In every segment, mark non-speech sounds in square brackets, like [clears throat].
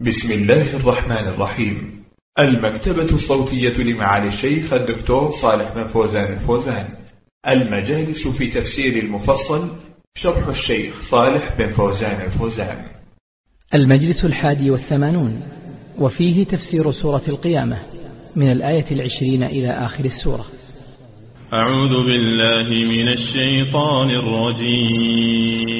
بسم الله الرحمن الرحيم. المكتبة الصوتية لمعالي الشيخ الدكتور صالح بن فوزان الفوزان. المجالس في تفسير المفصل شرح الشيخ صالح بن فوزان الفوزان. المجلس الحادي والثمانون وفيه تفسير سورة القيامة من الآية العشرين إلى آخر السورة. أعوذ بالله من الشيطان الرجيم.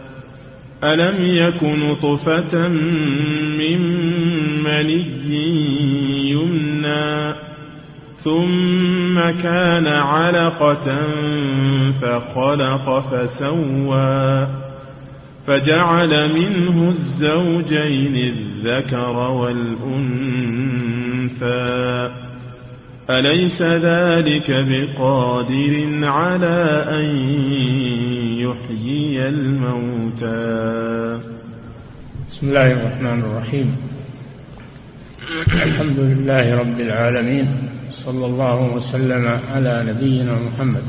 ألم يكن طفة من مني يمنى ثم كان علقة فخلق فسوى فجعل منه الزوجين الذكر والأنثى أليس ذلك بقادر على أن يحيي الموتى؟ بسم الله الرحمن الرحيم. الحمد لله رب العالمين. صلى الله وسلم على نبينا محمد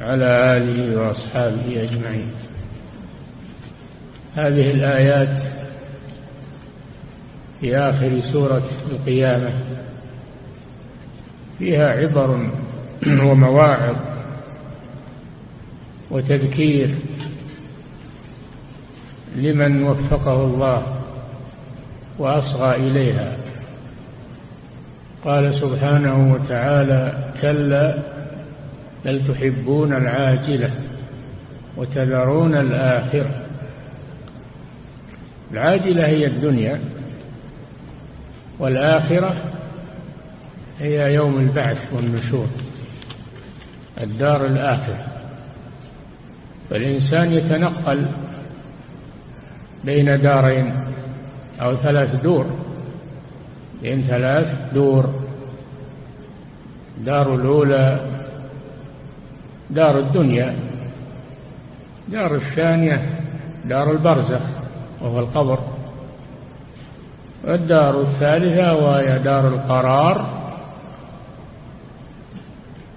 وعلى آله وأصحابه أجمعين. هذه الآيات في آخر سورة القيامة. فيها عبر ومواعظ وتذكير لمن وفقه الله وأصغى إليها. قال سبحانه وتعالى كلا بل تحبون العاجلة وتذرون الآخرة. العاجلة هي الدنيا والآخرة هي يوم البعث والنشور الدار الآخرة فالإنسان يتنقل بين دارين أو ثلاث دور. بين ثلاث دور دار الأولى دار الدنيا دار الثانية دار البرزخ وهو القبر. والدار الثالثة وهي دار القرار.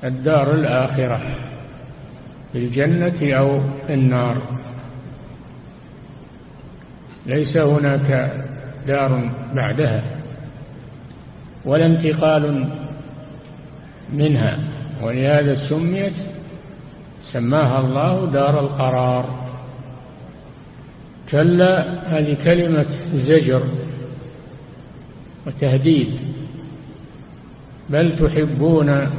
الدار الآخرة في الجنة أو في النار. ليس هناك دار بعدها ولا انتقال منها ولهذا سميت سماها الله دار القرار. كلا هذه كلمة زجر وتهديد. بل تحبون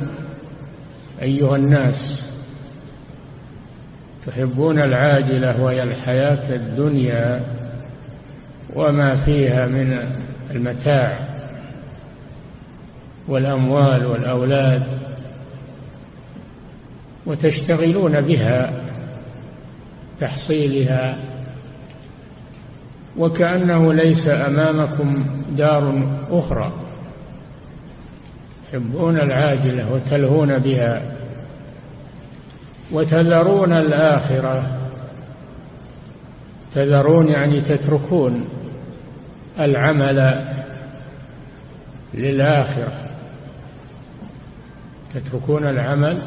أيها الناس تحبون العاجلة وهي الحياة الدنيا وما فيها من المتاع والأموال والأولاد وتشتغلون بها تحصيلها وكأنه ليس أمامكم دار أخرى. تحبون العاجلة وتلهون بها وتذرون الآخرة. تذرون يعني تتركون العمل للآخرة. تتركون العمل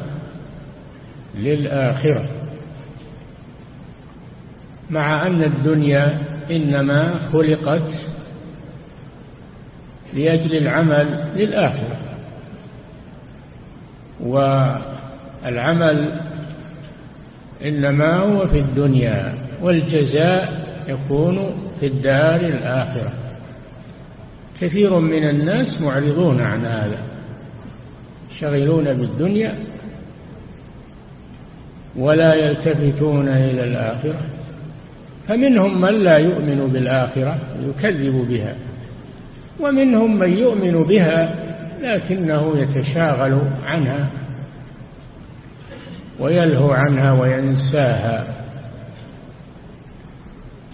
للآخرة. مع أن الدنيا إنما خلقت لأجل العمل للآخرة. والعمل إنما هو في الدنيا والجزاء يكون في الدار الآخرة. كثير من الناس معرضون عن هذا شغلون بالدنيا ولا يلتفتون إلى الآخرة. فمنهم من لا يؤمن بالآخرة يكذب بها ومنهم من يؤمن بها لكنه يتشاغل عنها ويلهو عنها وينساها.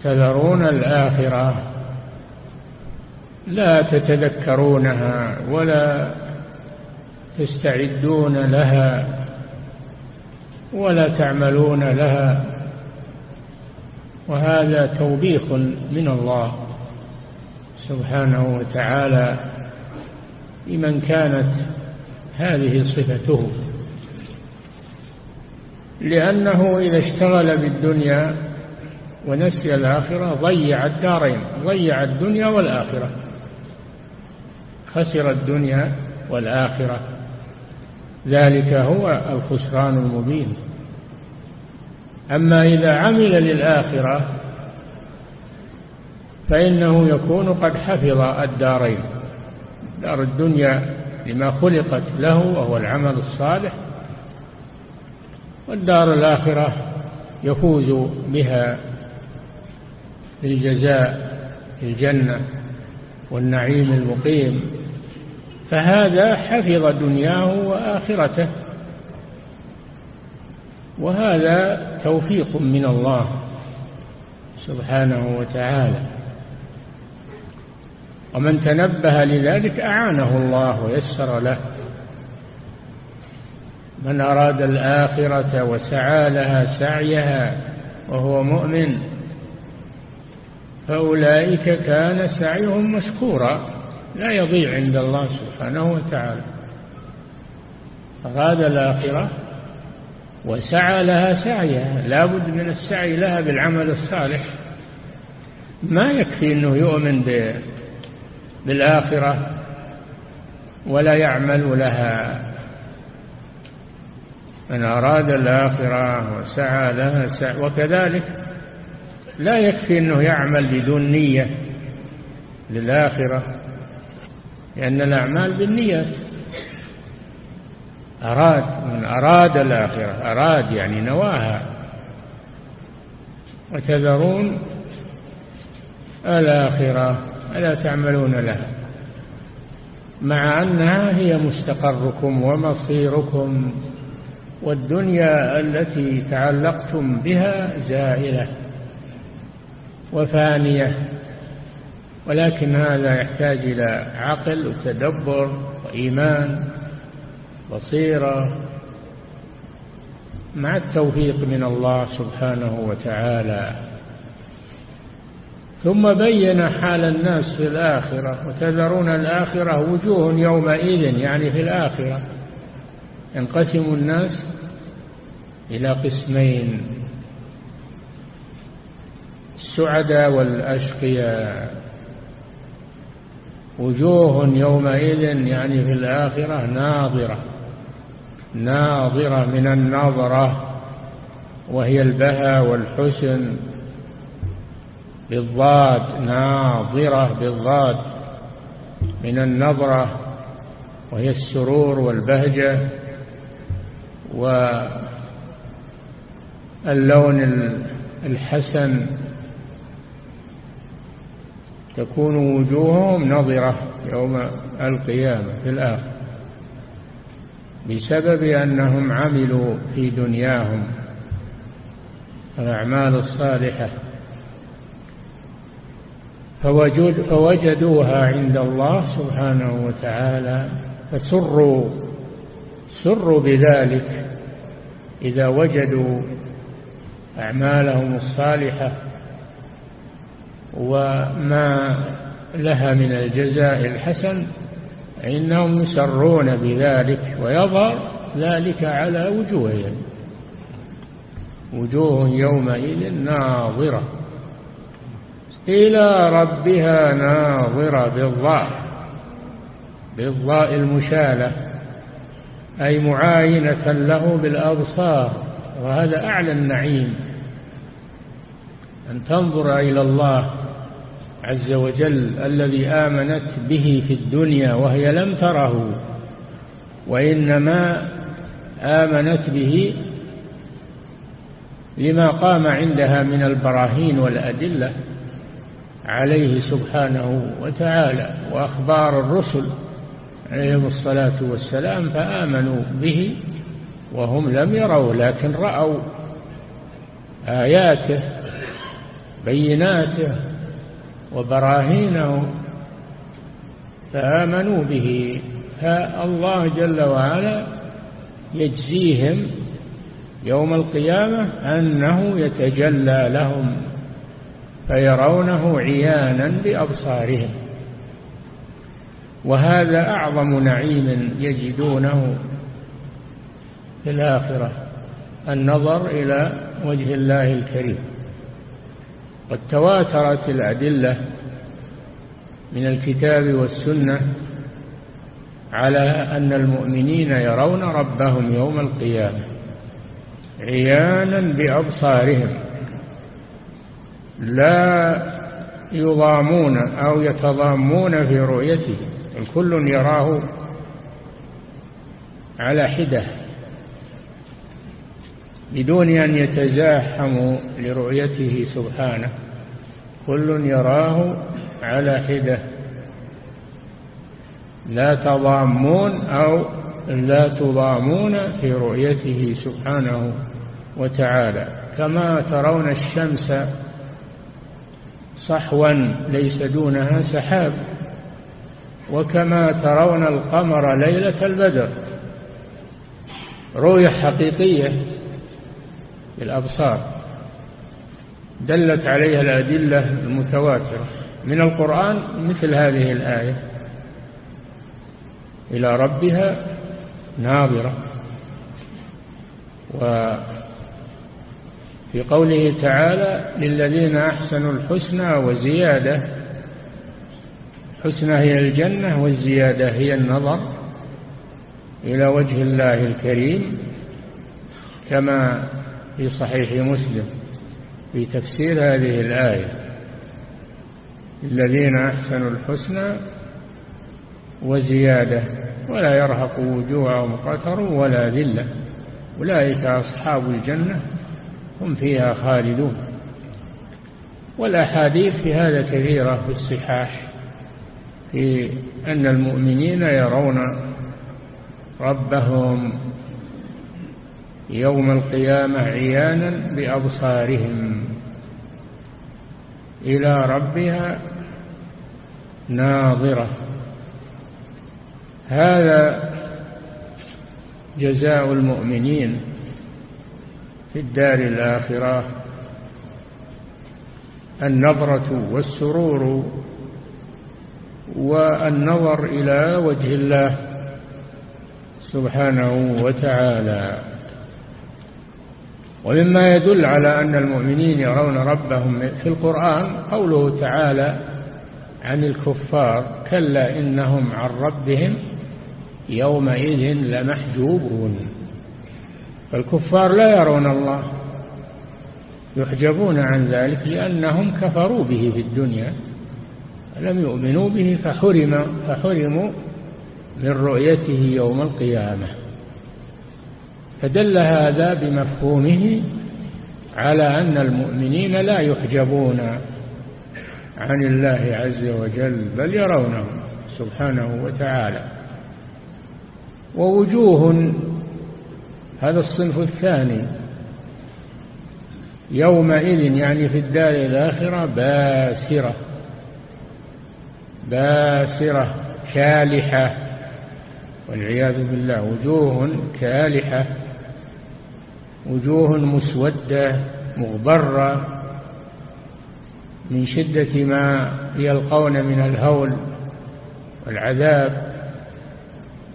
تذرون الآخرة لا تتذكرونها ولا تستعدون لها ولا تعملون لها وهذا توبيخ من الله سبحانه وتعالى. لمن كانت هذه صفته. لأنه إذا اشتغل بالدنيا ونسي الآخرة ضيع الدارين ضيع الدنيا والآخرة. خسر الدنيا والآخرة. ذلك هو الخسران المبين. أما إذا عمل للآخرة فإنه يكون قد حفظ الدارين. دار الدنيا لما خلقت له وهو العمل الصالح والدار الآخرة يفوز بها بالجزاء الجنة والنعيم المقيم. فهذا حفظ دنياه وآخرته وهذا توفيق من الله سبحانه وتعالى. ومن تنبه لذلك أعانه الله ويسر له. من أراد الآخرة وسعى لها سعيها وهو مؤمن فأولئك كان سعيهم مشكورا لا يضيع عند الله سبحانه وتعالى. أراد الآخرة وسعى لها سعيها لا بد من السعي لها بالعمل الصالح. ما يكفي أنه يؤمن بالآخرة ولا يعمل لها. من أراد الآخرة وسعى لها سعي وكذلك لا يكفي أنه يعمل بدون نية للآخرة لأن الأعمال بالنيات أراد من أراد الآخرة أراد يعني نواها. وتذرون الآخرة. ألا تعملون لها مع أنها هي مستقركم ومصيركم والدنيا التي تعلقتم بها زائلة وفانية ولكن هذا يحتاج إلى عقل وتدبر وإيمان بصيرة مع التوفيق من الله سبحانه وتعالى. ثم بين حال الناس في الآخرة وتذرون الآخرة وجوه يومئذ يعني في الآخرة. ينقسم الناس إلى قسمين السعداء والأشقياء. وجوه يومئذ يعني في الآخرة ناظرة ناظرة من النظرة وهي البهى والحسن بالضاد ناظرة بالضاد من النظرة وهي السرور والبهجة واللون الحسن. تكون وجوههم نظرة يوم القيامة في الآخر بسبب أنهم عملوا في دنياهم. الأعمال الصالحة. فوجد فوجدوها عند الله سبحانه وتعالى فسروا سروا بذلك. إذا وجدوا أعمالهم الصالحة وما لها من الجزاء الحسن إنهم يسرون بذلك ويظهر ذلك على وجوههم. وجوه يومئذ ناظرة. إلى ربها ناظرة بالضاء بالضاء المشالة أي معاينة له بالأبصار وهذا أعلى النعيم. أن تنظر إلى الله عز وجل الذي آمنت به في الدنيا وهي لم تره وإنما آمنت به لما قام عندها من البراهين والأدلة. عليه سبحانه وتعالى وأخبار الرسل عليهم الصلاة والسلام فآمنوا به وهم لم يروا لكن رأوا آياته بيناته وبراهينه فآمنوا به. فالله جل وعلا يجزيهم يوم القيامة أنه يتجلى لهم فيرونه عيانا بأبصارهم وهذا أعظم نعيم يجدونه في الآخرة النظر إلى وجه الله الكريم. قد تواترت الأدلة من الكتاب والسنة على أن المؤمنين يرون ربهم يوم القيامة عيانا بأبصارهم. لا يضامون أو يتضامون في رؤيته الكل يراه على حدة. بدون أن يتزاحموا لرؤيته سبحانه كل يراه على حدة. لا تضامون أو لا تضامون في رؤيته سبحانه وتعالى. كما ترون الشمس صحوا ليس دونها سحاب. وكما ترون القمر ليلة البدر. رؤية حقيقية بالأبصار دلت عليها الأدلة المتواترة. من القرآن مثل هذه الآية. إلى ربها ناظرة. وفي قوله تعالى للذين أحسنوا الحسنى وزيادة حسنى هي الجنة والزيادة هي النظر إلى وجه الله الكريم كما في صحيح مسلم في تفسير هذه الآية. الذين أحسنوا الحسنى وزيادة ولا يرهق وجوههم قتر ولا ذلة أولئك أصحاب الجنة. هم فيها خالدون. والأحاديث في هذا كثيرة في الصحاح في أن المؤمنين يرون ربهم يوم القيامة عيانا بأبصارهم. إلى ربها ناظرة. هذا جزاء المؤمنين. في الدار الآخرة. النظرة والسرور والنظر إلى وجه الله سبحانه وتعالى. ومما يدل على أن المؤمنين يرون ربهم في القرآن قوله تعالى عن الكفار كلا إنهم عن ربهم يومئذ لمحجوبون. فالكفار لا يرون الله يحجبون عن ذلك لأنهم كفروا به في الدنيا لم يؤمنوا به فحرم فحرموا من رؤيته يوم القيامة. فدل هذا بمفهومه على أن المؤمنين لا يحجبون عن الله عز وجل بل يرونه سبحانه وتعالى. ووجوه هذا الصنف الثاني. يومئذ يعني في الدار الآخرة باسرة. باسرة كالحة. والعياذ بالله وجوه كالحة. وجوه مسودة مغبرة. من شدة ما يلقون من الهول والعذاب.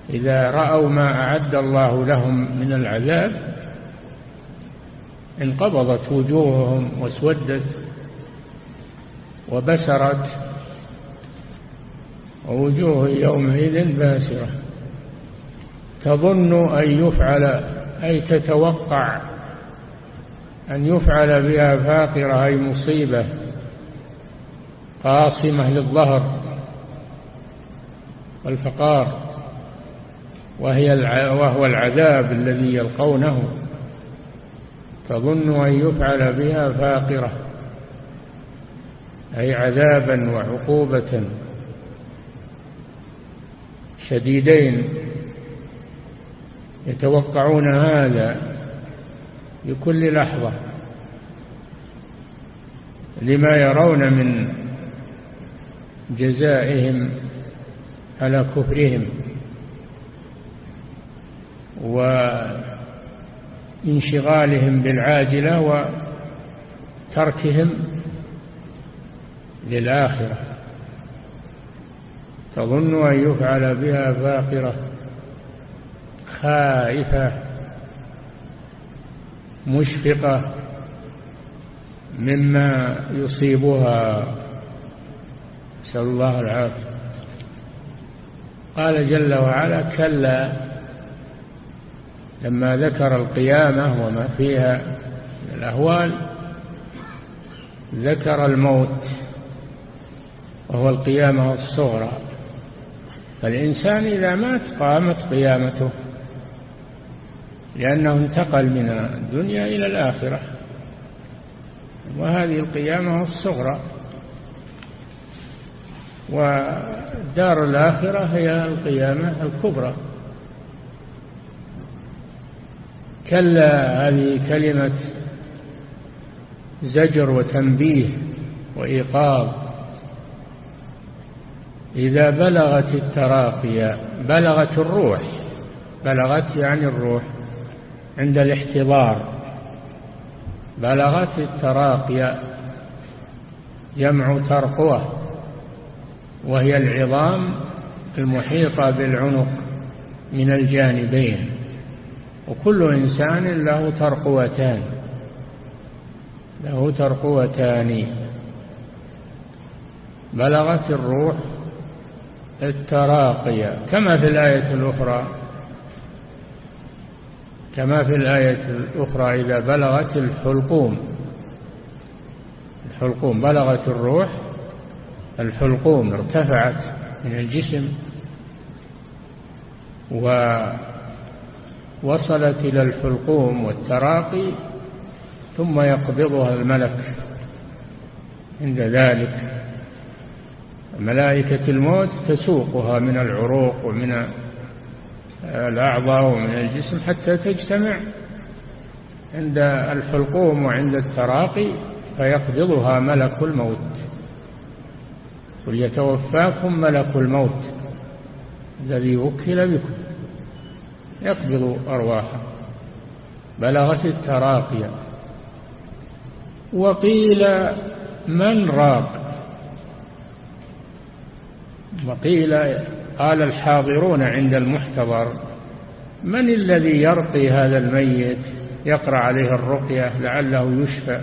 إذا رأوا ما أعد الله لهم من العذاب انقبضت وجوههم واسودت وبسرت ووجوه يومئذ باسرة. تظن أن يفعل أي تتوقع أن يفعل بها فاقرة أي مصيبة قاصمة للظهر والفقار. وهي وهو العذاب الذي يلقونه. تظن أن يفعل بها فاقرة أي عذابا وعقوبة شديدين. يتوقعون هذا بكل لحظة لما يرون من جزائهم على كفرهم. وانشغالهم بالعاجلة وتركهم للآخرة. تظن أن يفعل بها فاقرة خائفة مشفقة مما يصيبها. نسأل الله العافية. قال جل وعلا كلا لما ذكر القيامة وما فيها من الأهوال ذكر الموت وهو القيامة الصغرى. فالإنسان إذا مات قامت قيامته لأنه انتقل من الدنيا إلى الآخرة. وهذه القيامة الصغرى. ودار الآخرة هي القيامة الكبرى. كلا هذه كلمة زجر وتنبيه وإيقاظ. إذا بلغت التراقية بلغت الروح. بلغت يعني الروح عند الاحتضار. بلغت التراقية جمع ترقوة وهي العظام المحيطة بالعنق من الجانبين. وكل إنسان له ترقوتان له ترقوتان. بلغت الروح التراقية كما في الآية الأخرى كما في الآية الأخرى إذا بلغت الحلقوم الحلقوم بلغت الروح الحلقوم ارتفعت من الجسم ووصلت إلى الحلقوم والتراقي ثم يقبضها الملك عند ذلك. ملائكة الموت تسوقها من العروق ومن الأعضاء ومن الجسم حتى تجتمع عند الحلقوم وعند التراقي فيقبضها ملك الموت. قل يتوفاكم ملك الموت الذي وكل بكم. يقبض أرواحا بلغت التراقية. وقيل من راق؟ وقيل قال الحاضرون عند المحتضر من الذي يرقي هذا الميت؟ يقرأ عليه الرقية لعله يشفى.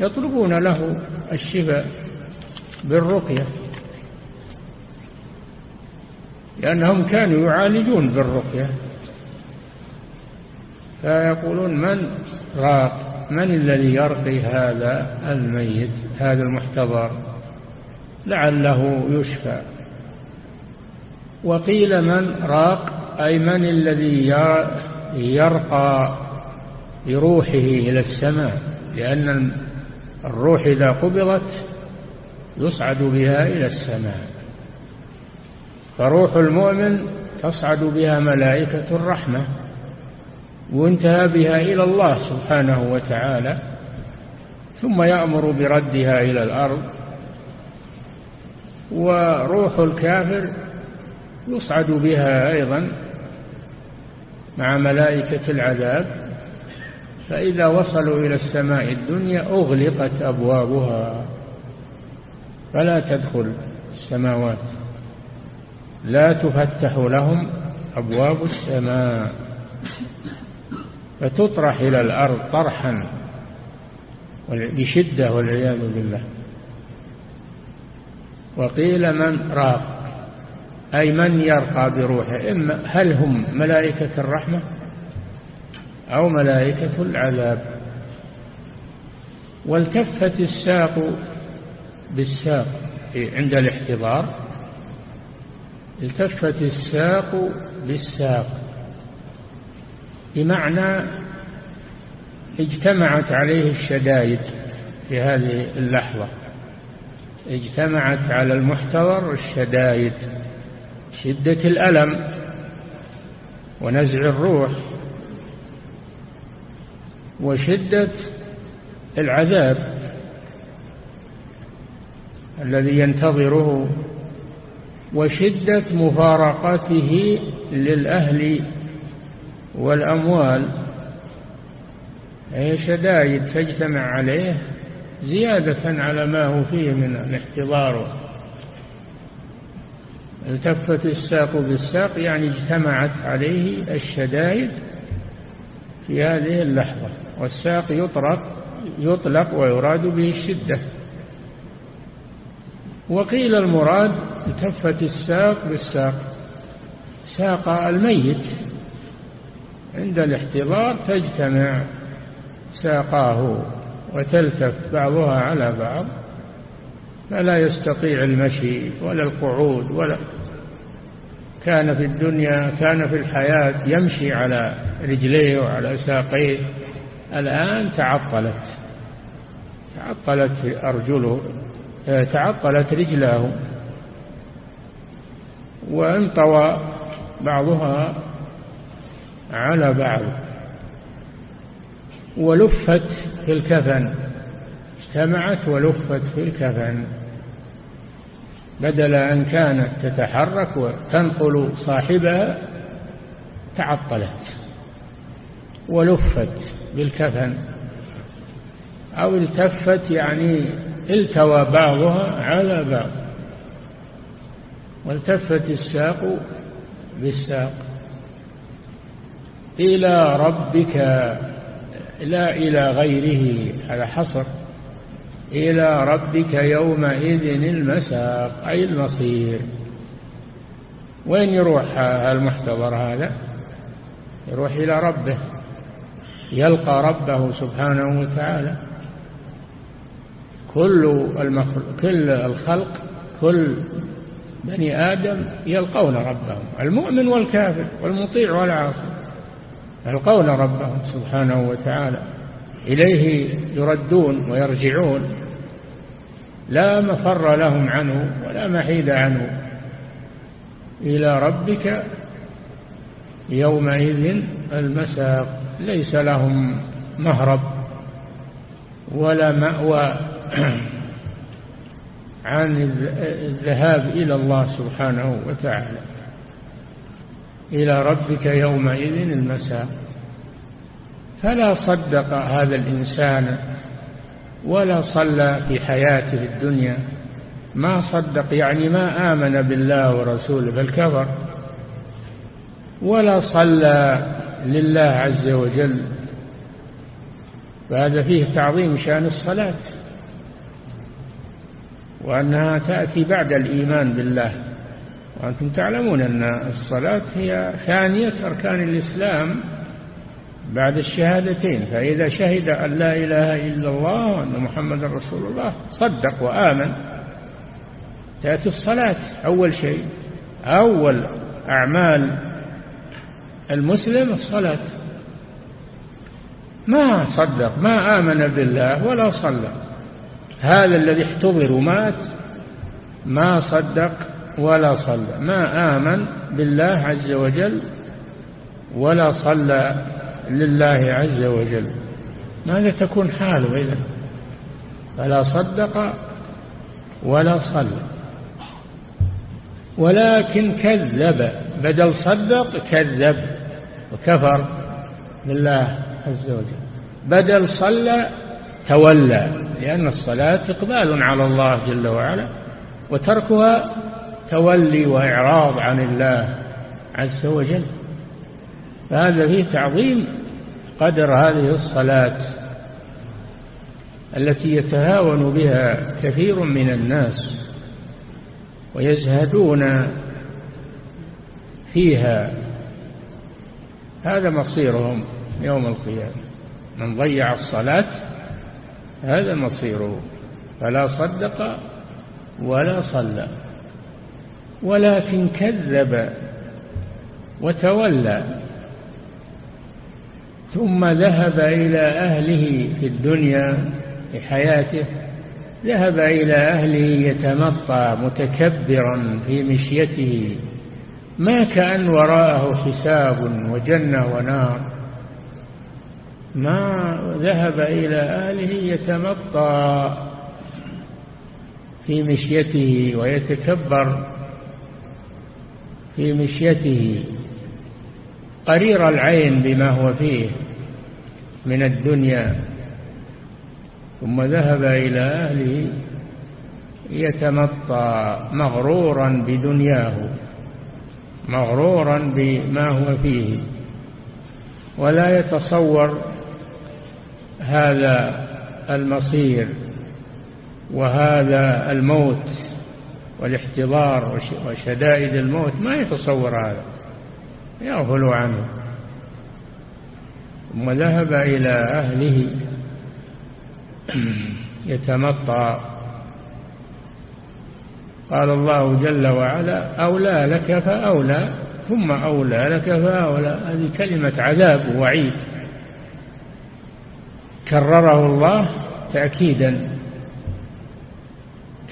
يطلبون له الشفاء بالرقية. لأنهم كانوا يعالجون بالرقية. فيقولون من راق؟ من الذي يرقي هذا الميت هذا المحتضر؟ لعله يشفى. وقيل من راق؟ أي من الذي يرقى بروحه إلى السماء لأن الروح إذا قبضت يصعد بها إلى السماء. فروح المؤمن تصعد بها ملائكة الرحمة. وانتهى بها إلى الله سبحانه وتعالى ثم يأمر بردها إلى الأرض وروح الكافر يصعد بها أيضا مع ملائكة العذاب فإذا وصلوا إلى السماء الدنيا أغلقت أبوابها فلا تدخل السماوات لا تفتح لهم أبواب السماء. فتطرح إلى الأرض طرحا بشدة والعياذ بالله. وقيل من راق أي من يرقى بروحه إما هل هم ملائكة الرحمة أو ملائكة العذاب؟ والتفت الساق بالساق عند الاحتضار التفت الساق بالساق. بمعنى اجتمعت عليه الشدائد في هذه اللحظة. اجتمعت على المحتضر الشدائد شدة الألم ونزع الروح وشدة العذاب الذي ينتظره وشدة مفارقته للأهل والأموال هي شدائد تجتمع عليه زيادة على ما هو فيه من الاحتضار. التفت الساق بالساق يعني اجتمعت عليه الشدائد في هذه اللحظة. والساق يطرق يطلق ويراد به الشدة. وقيل المراد التفت الساق بالساق ساق الميت. عند الاحتضار تجتمع ساقاه وتلتف بعضها على بعض فلا يستطيع المشي ولا القعود ولا كان في الدنيا كان في الحياة يمشي على رجليه وعلى ساقيه الآن تعطلت تعطلت أرجله تعطلت رجلاه وانطوى بعضها على بعض. ولفت في الكفن. اجتمعت ولفت في الكفن. بدل أن كانت تتحرك وتنقل صاحبها تعطلت ولفت بالكفن. أو التفت يعني التوى بعضها على بعض. والتفت الساق بالساق. إلى ربك لا إلى غيره هذا حصر. إلى ربك يومئذ المساق أي المصير. وين يروح المحتضر هذا؟ يروح إلى ربه. يلقى ربه سبحانه وتعالى. كل المخلوق كل الخلق كل بني آدم يلقون ربهم المؤمن والكافر والمطيع والعاصي. يلقون ربهم سبحانه وتعالى. إليه يردون ويرجعون. لا مفر لهم عنه ولا محيد عنه. إلى ربك يومئذ المساق. ليس لهم مهرب ولا مأوى [clears throat] عن الذهاب إلى الله سبحانه وتعالى. إلى ربك يومئذ المساء. فلا صدق هذا الإنسان ولا صلى في حياته الدنيا. ما صدق يعني ما آمن بالله ورسوله بل كفر ولا صلى لله عز وجل. فهذا فيه تعظيم شأن الصلاة وأنها تأتي بعد الإيمان بالله. وأنتم تعلمون أن الصلاة هي ثانية أركان الإسلام بعد الشهادتين فإذا شهد أن لا إله إلا الله وأن محمد رسول الله صدق وآمن تأتي الصلاة أول شيء. أول أعمال المسلم الصلاة. ما صدق ما آمن بالله ولا صلى. هذا الذي احتضر ومات ما صدق. ولا صلى. ما آمن بالله عز وجل ولا صلى لله عز وجل. ماذا تكون حاله إذا فلا صدق ولا صلى. ولكن كذب. بدل صدق كذب وكفر بالله عز وجل. بدل صلى تولى لأن الصلاة إقبال على الله جل وعلا وتركها تولي وإعراض عن الله عز وجل. فهذا فيه تعظيم قدر هذه الصلاة التي يتهاون بها كثير من الناس ويزهدون فيها. هذا مصيرهم يوم القيامة. من ضيع الصلاة هذا مصيره. فلا صدق ولا صلى. ولكن كذب وتولى ثم ذهب إلى أهله في الدنيا في حياته ذهب إلى أهله يتمطى متكبرا في مشيته ما كأن وراءه حساب وجنة ونار ما ذهب إلى أهله يتمطى في مشيته ويتكبر. في مشيته قرير العين بما هو فيه من الدنيا ثم ذهب إلى أهله يتمطى مغرورا بدنياه مغرورا بما هو فيه ولا يتصور هذا المصير وهذا الموت والاحتضار وشدائد الموت ما يتصور هذا يغفل عنه. ثم ذهب إلى أهله [clears throat] يتمطى. قال الله جل وعلا أولى لك فأولى ثم أولى لك فأولى. هذه كلمة عذاب ووعيد كرره الله تأكيدا.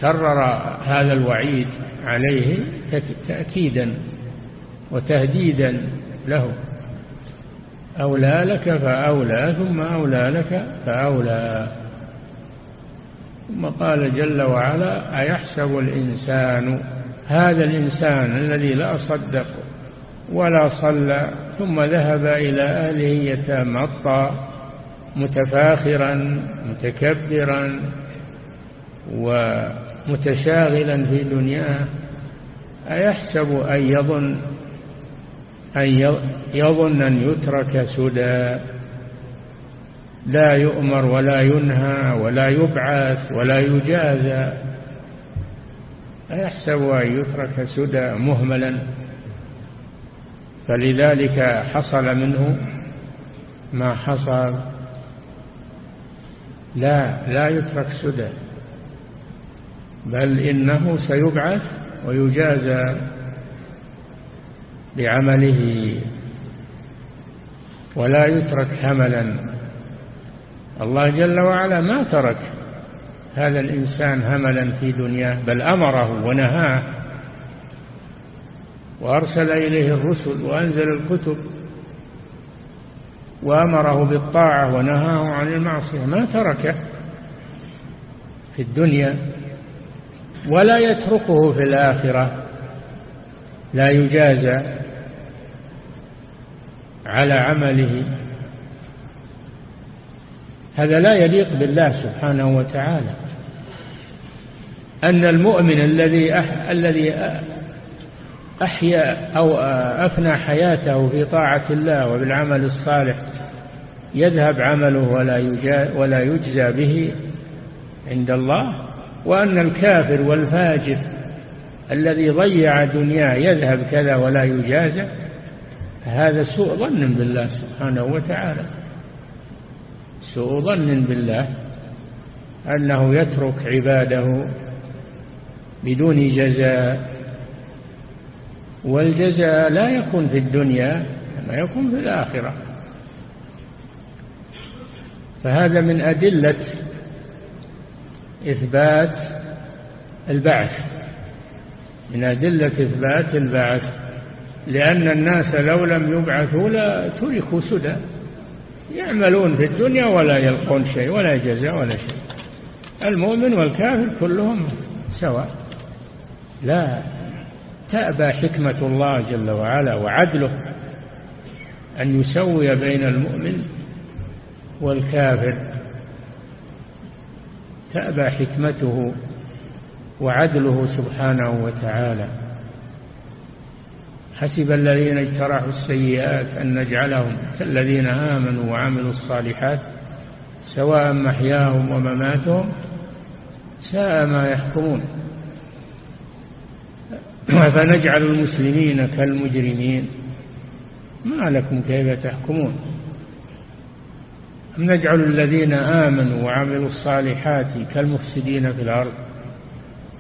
كرر هذا الوعيد عليه تأكيدا وتهديدا له. أولى لك فأولى ثم أولى لك فأولى. ثم قال جل وعلا أيحسب الإنسان؟ هذا الإنسان الذي لا صدق ولا صلى ثم ذهب إلى أهله يتمطى متفاخرا متكبرا ومتشاغلا في دنياه أيحسب أن يظن أن يظن أن يترك سدى. لا يؤمر ولا ينهى ولا يبعث ولا يجازى. أيحسب أن يترك سدى مهملا. فلذلك حصل منه ما حصل. لا لا يترك سدى. بل إنه سيبعث ويجازى بعمله. ولا يترك هملا الله جل وعلا ما ترك هذا الإنسان هملا في دنياه بل أمره ونهاه. وأرسل إليه الرسل وأنزل الكتب وأمره بالطاعة ونهاه عن المعصية. ما تركه في الدنيا. ولا يتركه في الآخرة. لا يجازى على عمله. هذا لا يليق بالله سبحانه وتعالى. أن المؤمن الذي أح الذي أحيا أو أفنى حياته في طاعة الله وبالعمل الصالح يذهب عمله ولا ولا يجزى به عند الله؟ وأن الكافر والفاجر الذي ضيع دنياه يذهب كذا ولا يجازى هذا سوء ظن بالله سبحانه وتعالى. سوء ظن بالله أنه يترك عباده بدون جزاء والجزاء لا يكون في الدنيا كما يكون في الآخرة. فهذا من أدلة إثبات البعث من أدلة إثبات البعث لأن الناس لو لم يبعثوا لا تركوا سدى. يعملون في الدنيا ولا يلقون شيء ولا جزاء ولا شيء. المؤمن والكافر كلهم سواء. لا تأبى حكمة الله جل وعلا وعدله أن يسوي بين المؤمن والكافر. تأبى حكمته وعدله سبحانه وتعالى. حسب الذين اجترحوا السيئات أن نجعلهم كالذين آمنوا وعملوا الصالحات سواء محياهم ومماتهم ساء ما يحكمون. فنجعل المسلمين كالمجرمين؟ ما لكم كيف تحكمون؟ أم نجعل الذين آمنوا وعملوا الصالحات كالمفسدين في الأرض؟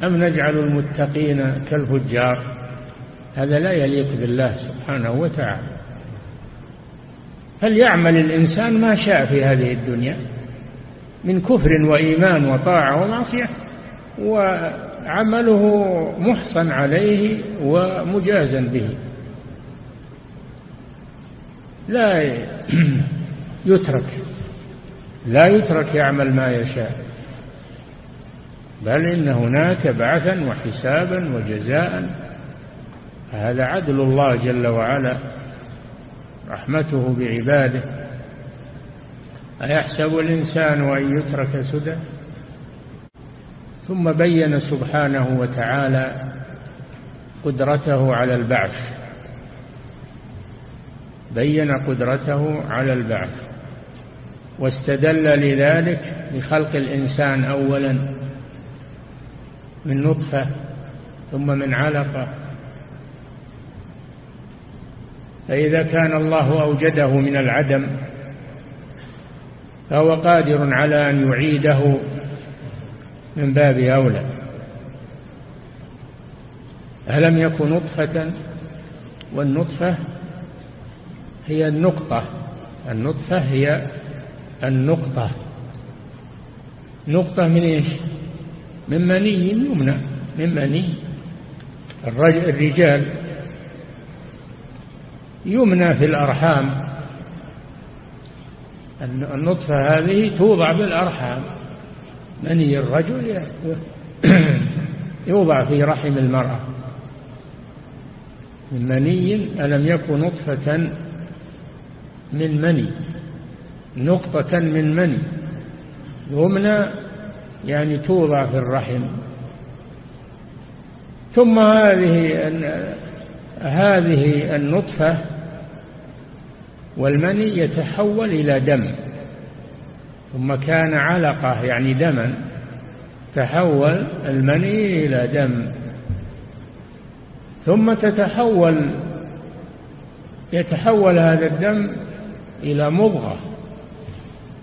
أم نجعل المتقين كالفجار؟ هذا لا يليق بالله سبحانه وتعالى. فليعمل الإنسان ما شاء في هذه الدنيا؟ من كفر وإيمان وطاعة ومعصية وعمله محصن عليه ومجازا به. لا يترك لا يترك يعمل ما يشاء بل إن هناك بعثا وحسابا وجزاء. هذا عدل الله جل وعلا رحمته بعباده. أيحسب الإنسان أن يترك سدى؟ ثم بين سبحانه وتعالى قدرته على البعث. بين قدرته على البعث. واستدل لذلك بخلق الإنسان أولا من نطفة ثم من علقة. فإذا كان الله أوجده من العدم فهو قادر على أن يعيده من باب أولى. ألم يكن نطفة؟ والنطفة هي النقطة. النطفة هي النقطة. نقطة من إيش؟ من مني يمنى من مني. الرجال يمنى في الأرحام. النطفة هذه توضع بالأرحام. مني الرجل [clears throat] يوضع في رحم المرأة. من مني ألم يكن نطفة من مني. نقطة من مني يمنى يعني توضع في الرحم. ثم هذه هذه النطفة والمني يتحول إلى دم. ثم كان علقة يعني دما تحول المني إلى دم. ثم تتحول يتحول هذا الدم إلى مضغة.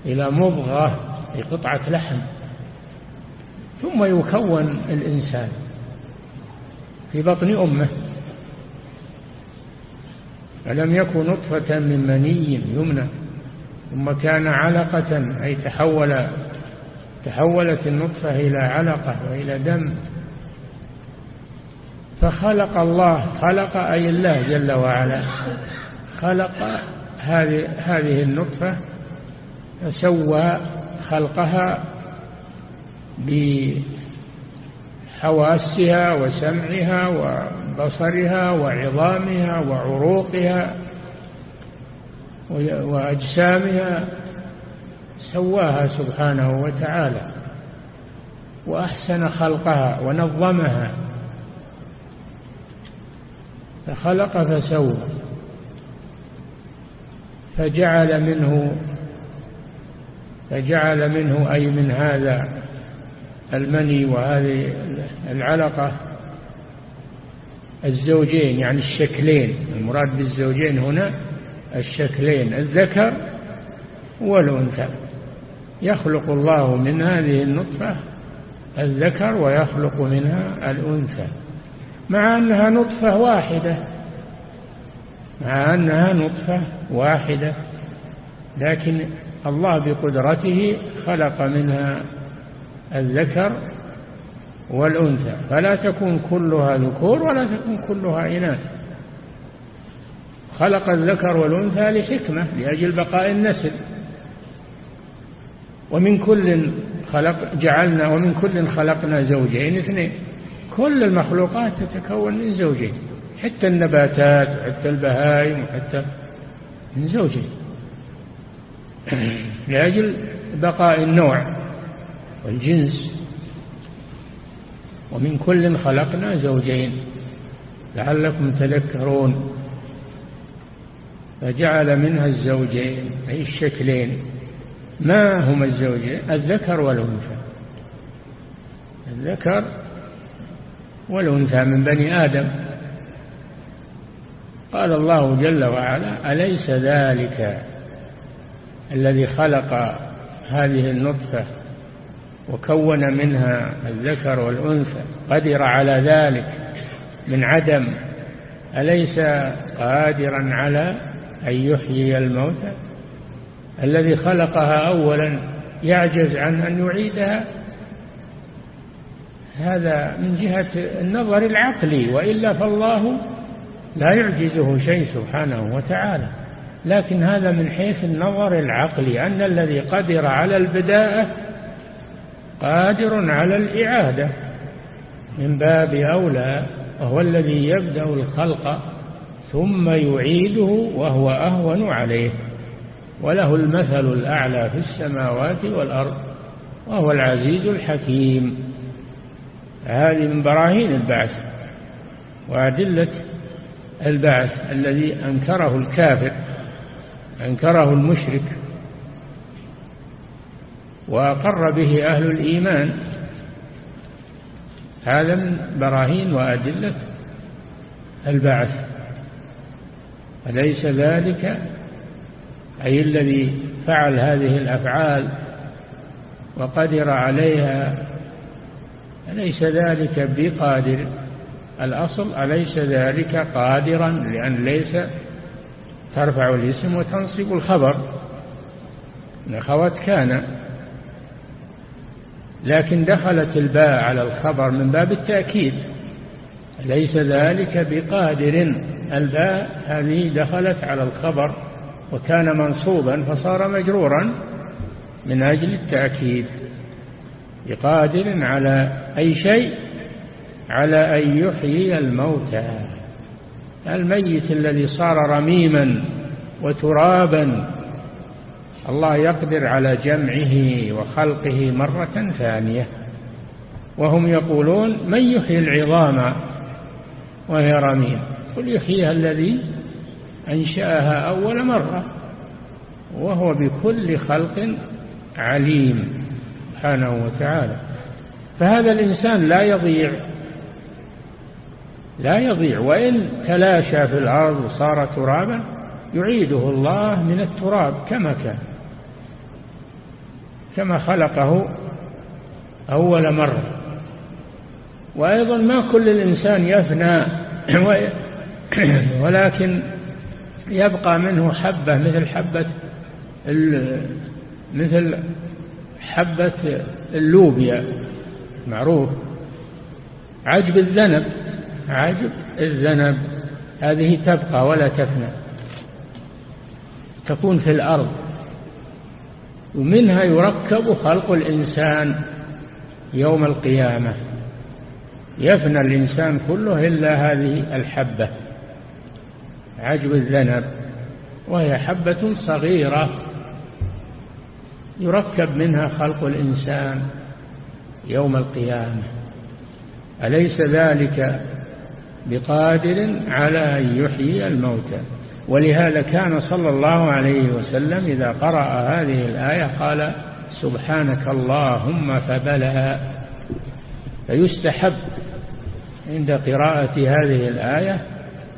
إلى مضغة قطعة لحم ثم يكون الإنسان في بطن أمه. ألم يكن نطفة من مني يمنى ثم كان علقة أي تحول تحولت النطفة إلى علقة وإلى دم. فخلق الله خلق أي الله جل وعلا خلق هذه هذه النطفة فسوى خلقها بحواسها وسمعها وبصرها وعظامها وعروقها وأجسامها سواها سبحانه وتعالى وأحسن خلقها ونظمها فخلق فسوى فجعل منه فجعل منه أي من هذا المني وهذه العلقة الزوجين يعني الشكلين. المراد بالزوجين هنا الشكلين الذكر والأنثى. يخلق الله من هذه النطفة الذكر ويخلق منها الأنثى. مع أنها نطفة واحدة. مع أنها نطفة واحدة. لكن الله بقدرته خلق منها الذكر والأنثى. فلا تكون كلها ذكور ولا تكون كلها إناث. خلق الذكر والأنثى لحكمة لأجل بقاء النسل. ومن كل خلق جعلنا ومن كل خلقنا زوجين اثنين. كل المخلوقات تتكون من زوجين حتى النباتات وحتى البهائم وحتى من زوجين. لأجل بقاء النوع والجنس. ومن كل خلقنا زوجين لعلكم تذكرون فجعل منها الزوجين أي الشكلين. ما هما الزوجين؟ الذكر والأنثى. الذكر والأنثى من بني آدم. قال الله جل وعلا أليس ذلك الذي خلق هذه النطفة وكون منها الذكر والأنثى قدر على ذلك من عدم أليس قادرا على أن يحيي الموتى؟ الذي خلقها أولا يعجز عن أن يعيدها. هذا من جهة النظر العقلي وإلا فالله لا يعجزه شيء سبحانه وتعالى. لكن هذا من حيث النظر العقلي أن الذي قدر على البداءة قادر على الإعادة من باب أولى وهو الذي يبدأ الخلق ثم يعيده وهو أهون عليه. وله المثل الأعلى في السماوات والأرض وهو العزيز الحكيم. هذه من براهين البعث وأدلة البعث الذي أنكره الكافر. أنكره المشرك وأقر به أهل الإيمان. هذا من براهين وأدلة البعث. أليس ذلك؟ أي الذي فعل هذه الأفعال وقدر عليها؟ أليس ذلك بقادر؟ الأصل أليس ذلك قادرا؟ لأن ليس ترفع الاسم وتنصب الخبر. أخوات كان لكن دخلت الباء على الخبر من باب التأكيد. ليس ذلك بقادر. الباء هذه دخلت على الخبر وكان منصوبا فصار مجرورا من أجل التأكيد. بقادر على أي شيء؟ على أن يحيي الموتى. الميت الذي صار رميما وترابا الله يقدر على جمعه وخلقه مرة ثانية. وهم يقولون من يحيي العظام وهي رميم؟ قل يحييها الذي أنشأها أول مرة وهو بكل خلق عليم سبحانه وتعالى. فهذا الإنسان لا يضيع لا يضيع. وإن تلاشى في الأرض وصار ترابا يعيده الله من التراب كما كان. كما خلقه أول مرة. وأيضا ما كل الإنسان يفنى [clears throat] ولكن يبقى منه حبة مثل حبة مثل حبة اللوبيا معروف. عجب الذنب. عجب الذنب. هذه تبقى ولا تفنى. تكون في الأرض. ومنها يركب خلق الإنسان يوم القيامة. يفنى الإنسان كله إلا هذه الحبة. عجب الذنب. وهي حبة صغيرة. يركب منها خلق الإنسان يوم القيامة. أليس ذلك بقادر على أن يحيي الموتى. ولهذا كان صلى الله عليه وسلم إذا قرأ هذه الآية قال سبحانك اللهم فبلى. فيستحب عند قراءة هذه الآية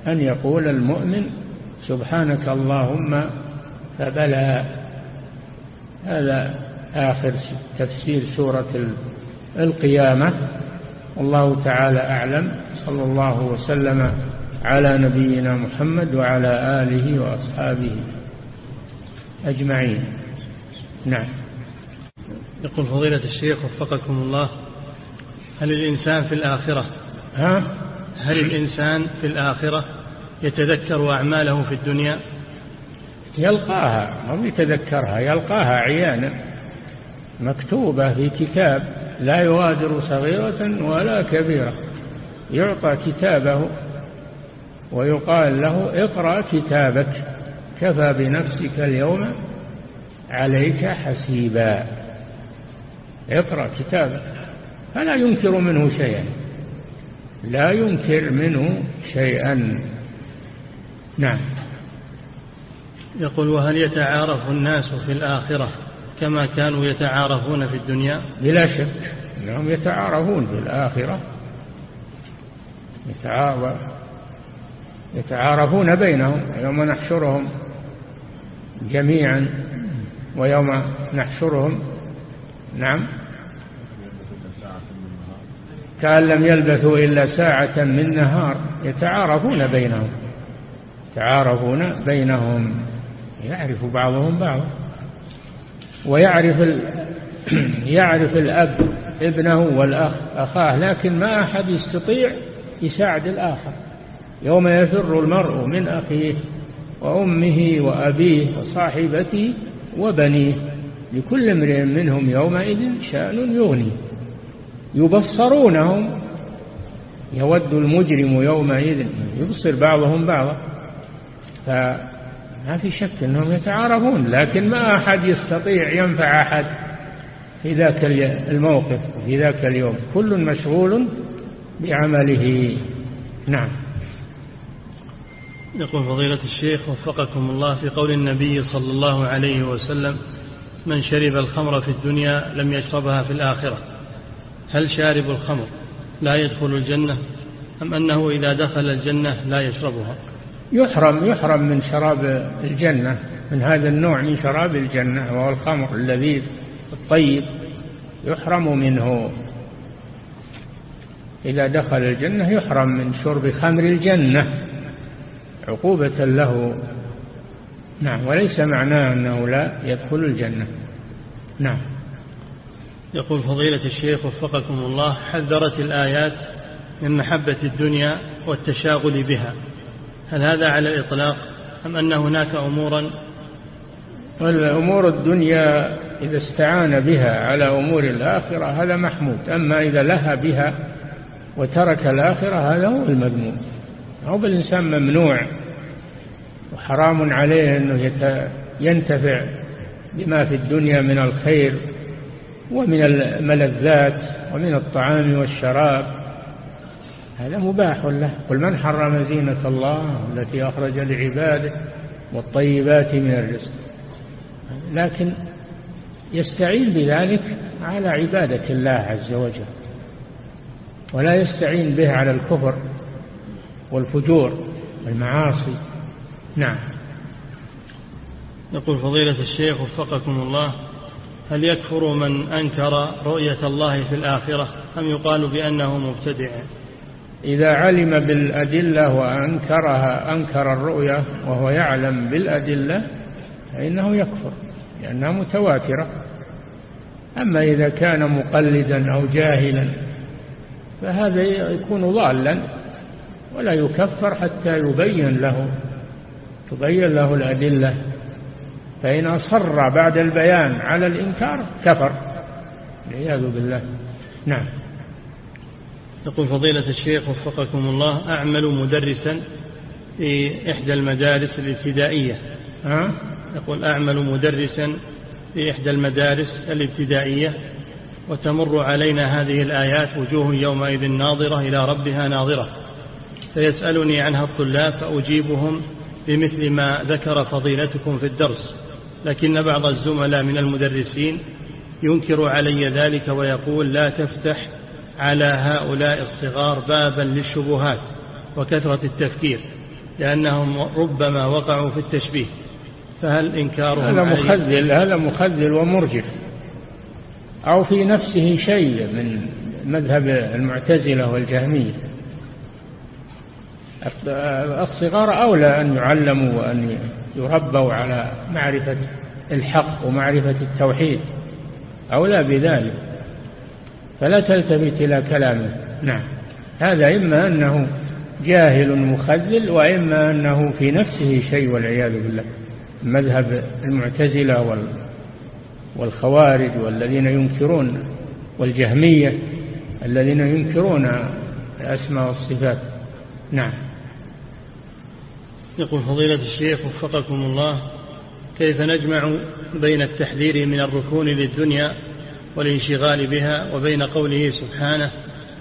أن يقول المؤمن سبحانك اللهم فبلى. هذا آخر تفسير سورة القيامة. والله تعالى أعلم. صلى الله وسلم على نبينا محمد وعلى آله وأصحابه أجمعين. نعم. يقول فضيلة الشيخ وفقكم الله هل الإنسان في الآخرة؟ ها؟ هل الإنسان في الآخرة يتذكر أعماله في الدنيا؟ يلقاها ما يتذكرها يلقاها عيانا مكتوبة في كتاب. لا يغادر صغيرة ولا كبيرة. يعطى كتابه ويقال له اقرأ كتابك كفى بنفسك اليوم عليك حسيبا. اقرأ كتابك. فلا ينكر منه شيئا. لا ينكر منه شيئا. نعم. يقول وهل يتعارف الناس في الآخرة؟ كما كانوا يتعارفون في الدنيا؟ بلا شك أنهم يتعارفون في الآخرة. يتعارفون بينهم يوم نحشرهم جميعا ويوم نحشرهم نعم. كأن لم يلبثوا إلا ساعة من نهار. يتعارفون بينهم. يتعارفون بينهم. يعرف بعضهم بعضا. ويعرف ال... [clears throat] يعرف الأب ابنه والأخ أخاه لكن ما أحد يستطيع يساعد الآخر. يوم يفر المرء من أخيه وأمه وأبيه وصاحبته وبنيه لكل امرئ منهم يومئذ شأن يغني. يبصرونهم يود المجرم يومئذ يبصر بعضهم بعضا. فما في شك أنهم يتعارفون لكن ما أحد يستطيع ينفع أحد في ذاك الموقف في ذاك اليوم. كل مشغول بعمله. نعم. يقول فضيلة الشيخ وفقكم الله في قول النبي صلى الله عليه وسلم من شرب الخمر في الدنيا لم يشربها في الآخرة. هل شارب الخمر لا يدخل الجنة أم أنه إذا دخل الجنة لا يشربها؟ يحرم يحرم من شراب الجنة من هذا النوع من شراب الجنة وهو الخمر اللذيذ الطيب يحرم منه. إذا دخل الجنة يحرم من شرب خمر الجنة عقوبة له. نعم وليس معناه أنه لا يدخل الجنة. نعم. يقول فضيلة الشيخ وفقكم الله حذرت الآيات من محبة الدنيا والتشاغل بها. هل هذا على الإطلاق أم أن هناك أمورا؟ والأمور الدنيا إذا استعان بها على أمور الآخرة هذا محمود أما إذا لها بها وترك الآخرة هذا هو المذموم. هو بالإنسان ممنوع وحرام عليه أنه ينتفع بما في الدنيا من الخير ومن الملذات ومن الطعام والشراب. هذا مباح له. قل من حرم زينة الله التي أخرج لعباده والطيبات من الرزق؟ لكن يستعين بذلك على عبادة الله عز وجل ولا يستعين به على الكفر والفجور والمعاصي. نعم. يقول فضيلة الشيخ وفقكم الله هل يكفر من أنكر رؤية الله في الآخرة أم يقال بأنه مبتدع؟ إذا علم بالأدلة وأنكرها أنكر الرؤية وهو يعلم بالأدلة فإنه يكفر لأنها متواترة. أما إذا كان مقلدا أو جاهلا فهذا يكون ضالا ولا يكفر حتى يبين له تبين له الأدلة. فإن أصر بعد البيان على الإنكار كفر والعياذ بالله. نعم. يقول فضيلة الشيخ وفقكم الله أعمل مدرسا في إحدى المدارس الابتدائية. ها؟ يقول أعمل مدرسا في إحدى المدارس الابتدائية. وتمر علينا هذه الآيات وجوه يومئذ ناظرة إلى ربها ناظرة. فيسألني عنها الطلاب فأجيبهم بمثل ما ذكر فضيلتكم في الدرس. لكن بعض الزملاء من المدرسين ينكر علي ذلك ويقول لا تفتح على هؤلاء الصغار بابا للشبهات وكثرة التفكير لأنهم ربما وقعوا في التشبيه. فهل إنكارهم هذا مخذل هذا مخذل ومرجف أو في نفسه شيء من مذهب المعتزلة والجهمية. الصغار أولى أن يعلموا وأن يربوا على معرفة الحق ومعرفة التوحيد. أولى بذلك. فلا تلتفت إلى كلامه. نعم. هذا إما أنه جاهل مخذل وإما أنه في نفسه شيء والعياذ بالله. مذهب المعتزلة والخوارج والذين ينكرون والجهمية الذين ينكرون الأسماء والصفات. نعم. يقول فضيلة الشيخ وفقكم الله كيف نجمع بين التحذير من الركون للدنيا والانشغال بها وبين قوله سبحانه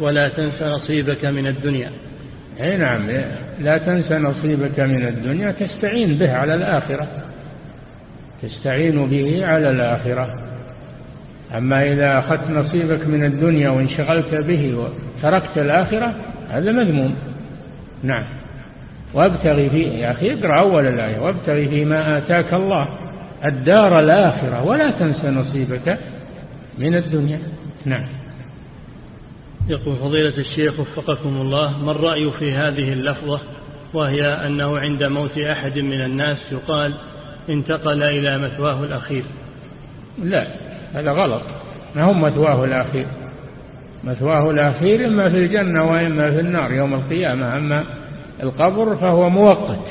ولا تنس نصيبك من الدنيا. أي نعم لا تنسى نصيبك من الدنيا تستعين به على الآخرة. تستعين به على الآخرة. أما إذا أخذت نصيبك من الدنيا وانشغلت به وتركت الآخرة هذا مذموم. نعم. وابتغي في يا أخي اقرأ أول الآية. وابتغي فيما آتاك الله الدار الآخرة. ولا تنسى نصيبك من الدنيا. نعم. يقول فضيلة الشيخ وفقكم الله ما الرأي في هذه اللفظة؟ وهي أنه عند موت أحد من الناس يقال انتقل إلى مثواه الأخير. لا هذا غلط. ما هو مثواه الأخير؟ مثواه الأخير إما في الجنة وإما في النار يوم القيامة أما القبر فهو مؤقت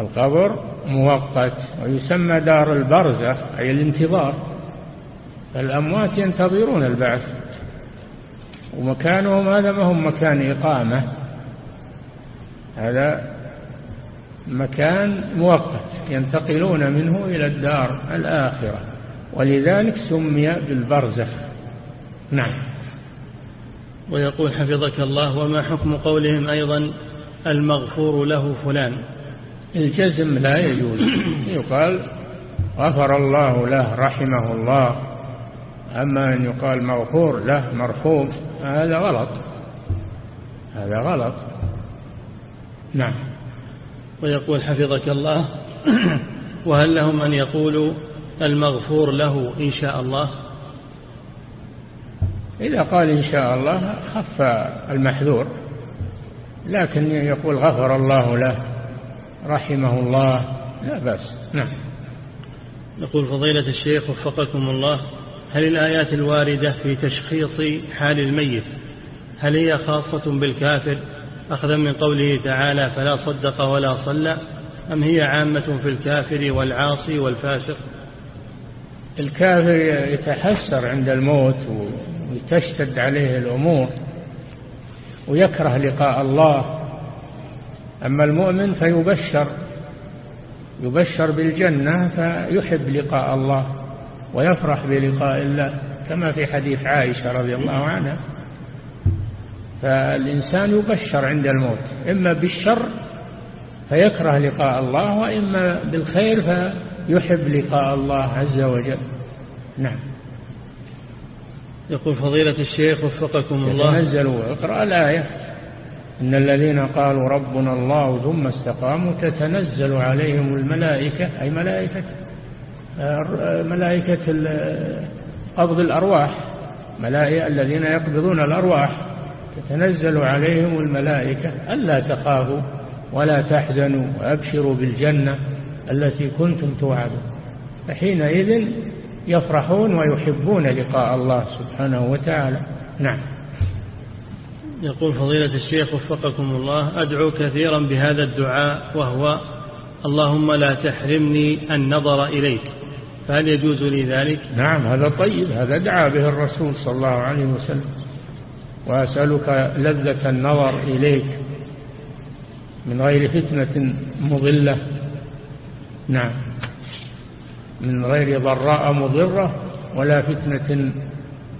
القبر مؤقت ويسمى دار البرزخ أي الانتظار. الأموات ينتظرون البعث. ومكانهم هذا ما هم مكان إقامة. هذا مكان مؤقت ينتقلون منه إلى الدار الآخرة. ولذلك سمي بالبرزخ. نعم. ويقول حفظك الله وما حكم قولهم أيضا؟ المغفور له فلان. الجزم لا يجوز. يقال غفر الله له رحمه الله. أما أن يقال مغفور له مرحوم هذا غلط. هذا غلط. نعم. ويقول حفظك الله [clears throat] وهل لهم أن يقولوا المغفور له إن شاء الله؟ إذا قال إن شاء الله خف المحذور لكن يقول غفر الله له رحمه الله لا بأس. نعم. يقول فضيلة الشيخ وفقكم الله هل الآيات الواردة في تشخيص حال الميت هل هي خاصة بالكافر؟ أخذا من قوله تعالى فلا صدق ولا صلى أم هي عامة في الكافر والعاصي والفاسق؟ الكافر يتحسر عند الموت وتشتد عليه الأمور ويكره لقاء الله. أما المؤمن فيبشر يبشر بالجنة فيحب لقاء الله. ويفرح بلقاء الله كما في حديث عائشة رضي الله عنها. فالإنسان يبشر عند الموت إما بالشر فيكره لقاء الله وإما بالخير فيحب لقاء الله عز وجل. نعم. يقول فضيلة الشيخ وفقكم الله. تنزلوا اقرأ الآية. إن الذين قالوا ربنا الله ثم استقاموا تتنزل عليهم الملائكة أي ملائكة؟ ملائكة قبض الأرواح ملائكة الذين يقبضون الأرواح تتنزل عليهم الملائكة ألا تخافوا ولا تحزنوا وأبشروا بالجنة التي كنتم توعدون. فحينئذ يفرحون ويحبون لقاء الله سبحانه وتعالى. نعم. يقول فضيلة الشيخ وفقكم الله أدعو كثيرا بهذا الدعاء وهو اللهم لا تحرمني النظر إليك. فهل يجوز لي ذلك؟ نعم هذا طيب هذا دعا به الرسول صلى الله عليه وسلم. وأسألك لذة النظر إليك من غير فتنة مضلة. نعم من غير ضراء مضرة ولا فتنة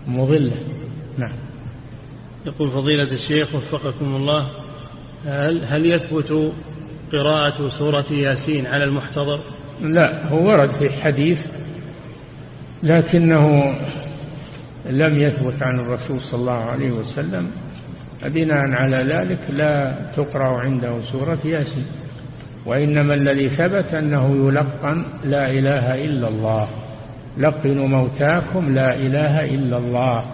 مضلة. نعم. يقول فضيلة الشيخ وفقكم الله هل, هل يثبت قراءة سورة ياسين على المحتضر؟ لا هو ورد في حديث لكنه لم يثبت عن الرسول صلى الله عليه وسلم. بناء على ذلك لا تقرأ عنده سورة ياسين وإنما الذي ثبت أنه يلقن لا إله إلا الله. لقنوا موتاكم لا إله إلا الله.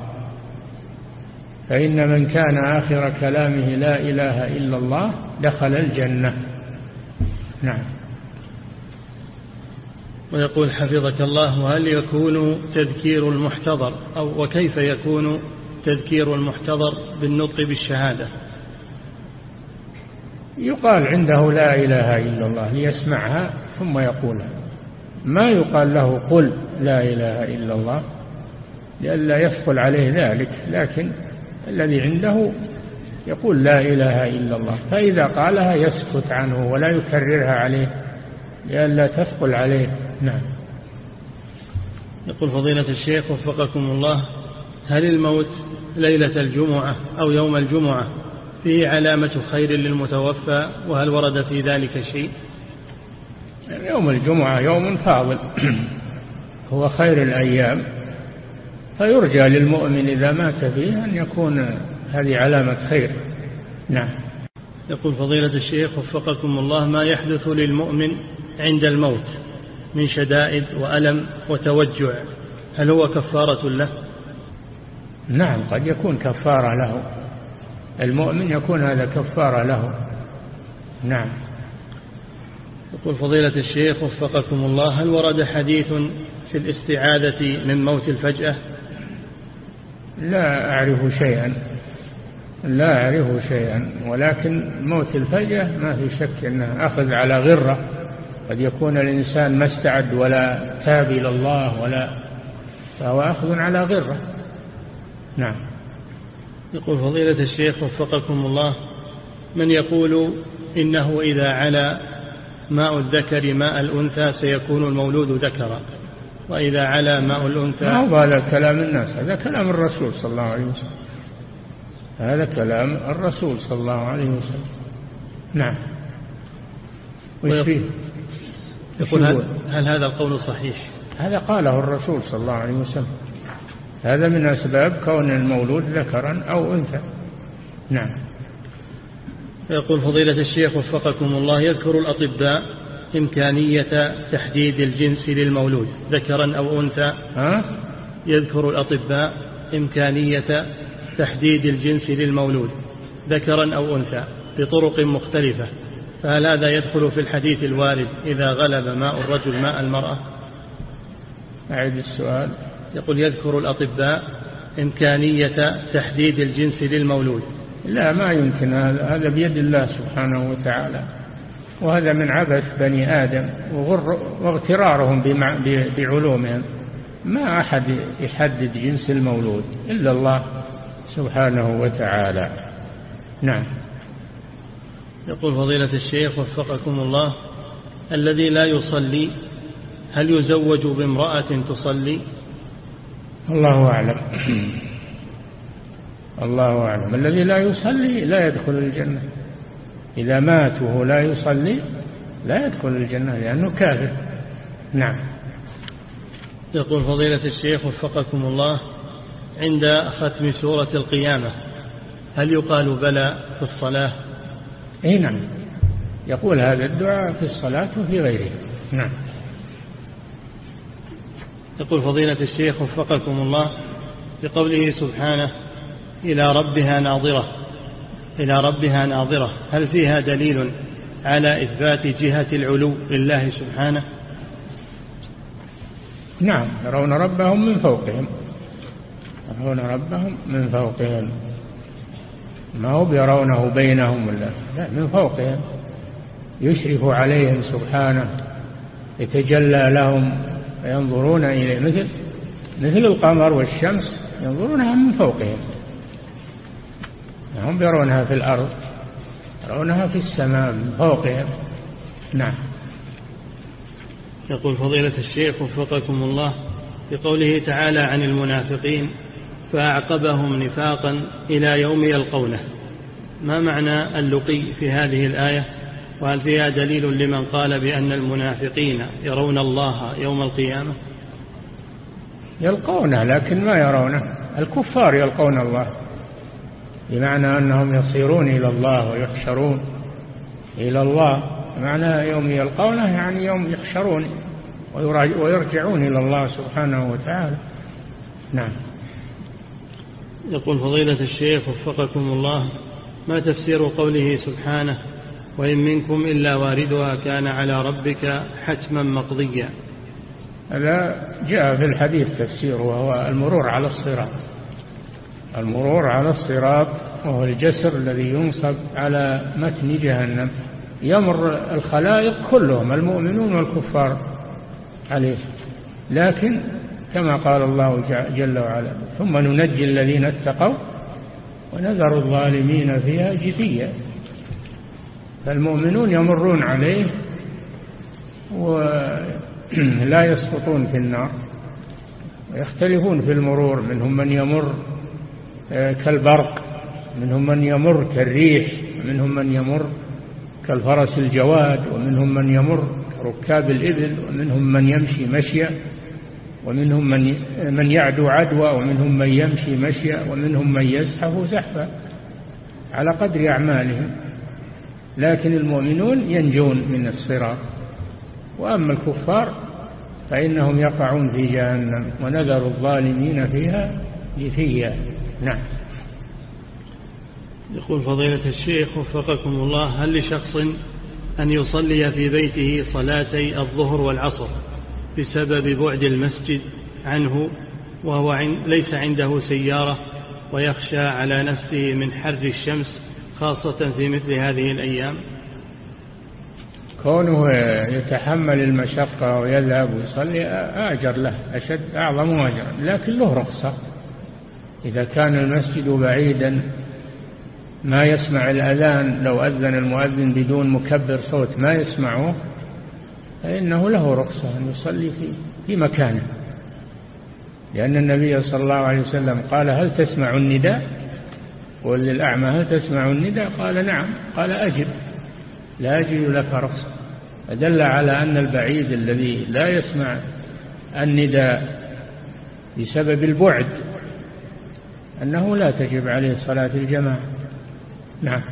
فإن من كان آخر كلامه لا إله إلا الله دخل الجنة. نعم. ويقول حفظك الله وهل يكون تذكير المحتضر؟ أو وكيف يكون تذكير المحتضر بالنطق بالشهادة؟ يقال عنده لا إله إلا الله ليسمعها ثم يقولها. ما يقال له قل لا إله إلا الله لئلا يثقل عليه ذلك لكن الذي عنده يقول لا إله إلا الله. فإذا قالها يسكت عنه ولا يكررها عليه لئلا تثقل عليه. نعم. يقول فضيلة الشيخ وفقكم الله هل الموت ليلة الجمعة أو يوم الجمعة فيه علامة خير للمتوفى؟ وهل ورد في ذلك شيء؟ يوم الجمعة يوم فاضل هو خير الأيام. فيرجى للمؤمن إذا مات فيه أن يكون هذه علامة خير. نعم. يقول فضيلة الشيخ وفقكم الله ما يحدث للمؤمن عند الموت؟ من شدائد وألم وتوجع هل هو كفارة له؟ نعم قد يكون كفارة له. المؤمن يكون هذا كفارة له. نعم. يقول فضيلة الشيخ وفقكم الله هل ورد حديث في الاستعاذة من موت الفجأة؟ لا أعرف شيئا. لا أعرف شيئا. ولكن موت الفجأة ما في شك أنه أخذ على غرة. قد يكون الإنسان ما استعد ولا تاب إلى الله ولا فهو أخذ على غرة. نعم. يقول فضيلة الشيخ وفقكم الله من يقول إنه إذا علا ماء الذكر ماء الأنثى سيكون المولود ذكرا وإذا علا ماء الأنثى ما هو هذا كلام الناس؟ هذا كلام الرسول صلى الله عليه وسلم. هذا كلام الرسول صلى الله عليه وسلم. نعم. وش فيه؟ يقول هل, هل هذا القول صحيح؟ هذا قاله الرسول صلى الله عليه وسلم. هذا من أسباب كون المولود ذكرا أو أنثى. نعم. يقول فضيلة الشيخ وفقكم الله يذكر الأطباء إمكانية تحديد الجنس للمولود ذكرا أو أنثى؟ ها؟ يذكر الأطباء إمكانية تحديد الجنس للمولود ذكرا أو أنثى بطرق مختلفة. فهل هذا يدخل في الحديث الوارد. إذا غلب ماء الرجل ماء المرأة. أعد السؤال. يقول يذكر الأطباء إمكانية تحديد الجنس للمولود. لا ما يمكن. هذا بيد الله سبحانه وتعالى. وهذا من عبث بني آدم. واغترارهم بعلومهم. ما أحد يحدد جنس المولود إلا الله سبحانه وتعالى. نعم. يقول فضيلة الشيخ وفقكم الله الذي لا يصلي هل يزوج بامرأة تصلي؟ الله أعلم. الله أعلم. الذي لا يصلي لا يدخل الجنة. إذا مات وهو لا يصلي لا يدخل الجنة لأنه كافر. نعم. يقول فضيلة الشيخ وفقكم الله عند ختم سورة القيامة هل يقال بلى في الصلاة؟ إي نعم. يقول هذا الدعاء في الصلاة وفي غيره. نعم. يقول فضيلة الشيخ وفقكم الله بقوله سبحانه إلى ربها ناظرة. إلى ربها ناظرة. هل فيها دليل على إثبات جهة العلو لله سبحانه؟ نعم. يرون ربهم من فوقهم. يرون ربهم من فوقهم. ما هو يرونه بينهم ولا لا من فوقهم. يشرف عليهم سبحانه يتجلى لهم ينظرون إليه. مثل مثل القمر والشمس ينظرونها من فوقهم. هم يرونها في الأرض يرونها في السماء من فوقهم. نعم. يقول فضيلة الشيخ وفقكم الله بقوله تعالى عن المنافقين فأعقبهم نفاقا إلى يوم يلقونه. ما معنى اللقي في هذه الآية؟ وهل فيها دليل لمن قال بأن المنافقين يرون الله يوم القيامة؟ يلقونه لكن ما يرونه. الكفار يلقون الله بمعنى أنهم يصيرون إلى الله ويحشرون إلى الله. معنى يوم يلقونه يعني يوم يحشرون ويرجعون إلى الله سبحانه وتعالى. نعم. يقول فضيلة الشيخ وفقكم الله ما تفسير قوله سبحانه وإن منكم إلا واردها كان على ربك حتما مقضيا هذا جاء في الحديث تفسير وهو المرور على الصراط. المرور على الصراط وهو الجسر الذي ينصب على متن جهنم. يمر الخلائق كلهم المؤمنون والكفار عليه. لكن كما قال الله جل وعلا. ثم ننجي الذين اتقوا ونذر الظالمين فيها جثيا. فالمؤمنون يمرون عليه ولا [clears throat] يسقطون في النار ويختلفون في المرور. منهم من يمر آه، كالبرق منهم من يمر كالريح ومنهم من يمر كالفرس الجواد ومنهم من يمر كركاب الإبل ومنهم من يمشي مشيا. ومنهم من من يعدو عدوى ومنهم من يمشي مشيا ومنهم من يزحف زحفا على قدر أعمالهم. لكن المؤمنون ينجون من الصراط. وأما الكفار فإنهم يقعون في جهنم ونذر الظالمين فيها جثيا نعم. يقول فضيلة الشيخ وفقكم الله هل لشخص أن يصلي في بيته صلاتي الظهر والعصر؟ بسبب بعد المسجد عنه وهو ليس عنده سيارة ويخشى على نفسه من حر الشمس خاصة في مثل هذه الأيام. كونه يتحمل المشقة ويذهب ويصلي أجر له أشد أعظم أجر. لكن له رخصة. إذا كان المسجد بعيدا ما يسمع الأذان. لو أذن المؤذن بدون مكبر صوت ما يسمعه فإنه له رخصة أن يصلي في, في مكانه. لأن النبي صلى الله عليه وسلم قال هل تسمع النداء؟ قل للأعمى هل تسمع النداء؟ قال نعم. قال أجب. لا أجد لك رخصة. فدل على أن البعيد الذي لا يسمع النداء بسبب البعد أنه لا تجب عليه صلاة الجماعة. نعم.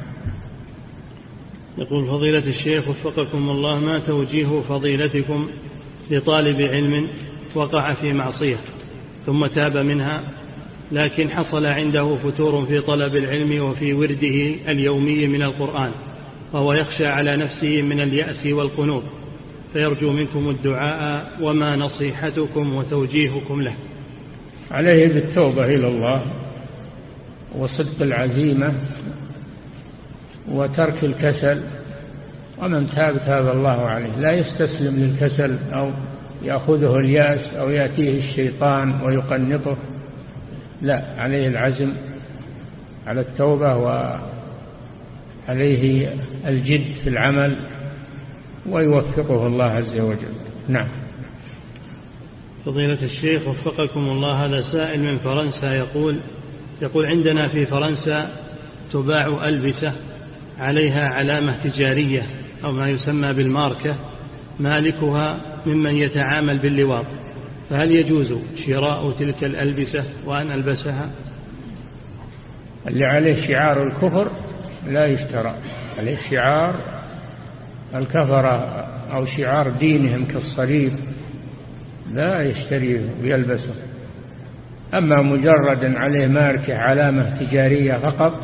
يقول فضيلة الشيخ وفقكم الله ما توجيه فضيلتكم لطالب علم وقع في معصية ثم تاب منها لكن حصل عنده فتور في طلب العلم وفي ورده اليومي من القرآن وهو يخشى على نفسه من اليأس والقنوط فيرجو منكم الدعاء وما نصيحتكم وتوجيهكم له. عليه بالتوبة إلى الله وصدق العزيمة وترك الكسل ومن تاب تاب الله عليه. لا يستسلم للكسل أو يأخذه اليأس أو يأتيه الشيطان ويقنطه. لا عليه العزم على التوبة وعليه الجد في العمل ويوفقه الله عز وجل. نعم. فضيلة الشيخ وفقكم الله هذا سائل من فرنسا يقول يقول عندنا في فرنسا تباع ألبسة عليها علامة تجارية أو ما يسمى بالماركة مالكها ممن يتعامل باللواط. فهل يجوز شراء تلك الألبسة وأن ألبسها؟ اللي عليه شعار الكفر لا يشترى. عليه شعار الكفرة أو شعار دينهم كالصليب لا يشتريه ويلبسه. أما مجرد عليه ماركة علامة تجارية فقط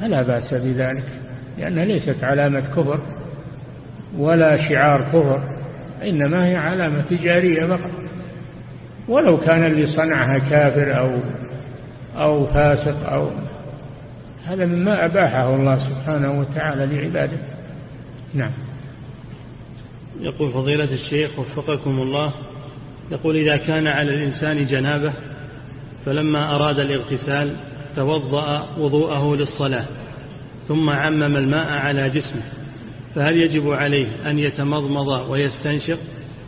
فلا بأس بذلك. لأنها ليست علامة كفر ولا شعار كفر إنما هي علامة تجارية فقط. ولو كان اللي صنعها كافر أو أو فاسق أو هذا مما أباحه الله سبحانه وتعالى لعباده. نعم. يقول فضيلة الشيخ وفقكم الله يقول إذا كان على الإنسان جنابة فلما أراد الإغتسال توضأ وضوءه للصلاة. ثم عمم الماء على جسمه فهل يجب عليه أن يتمضمض ويستنشق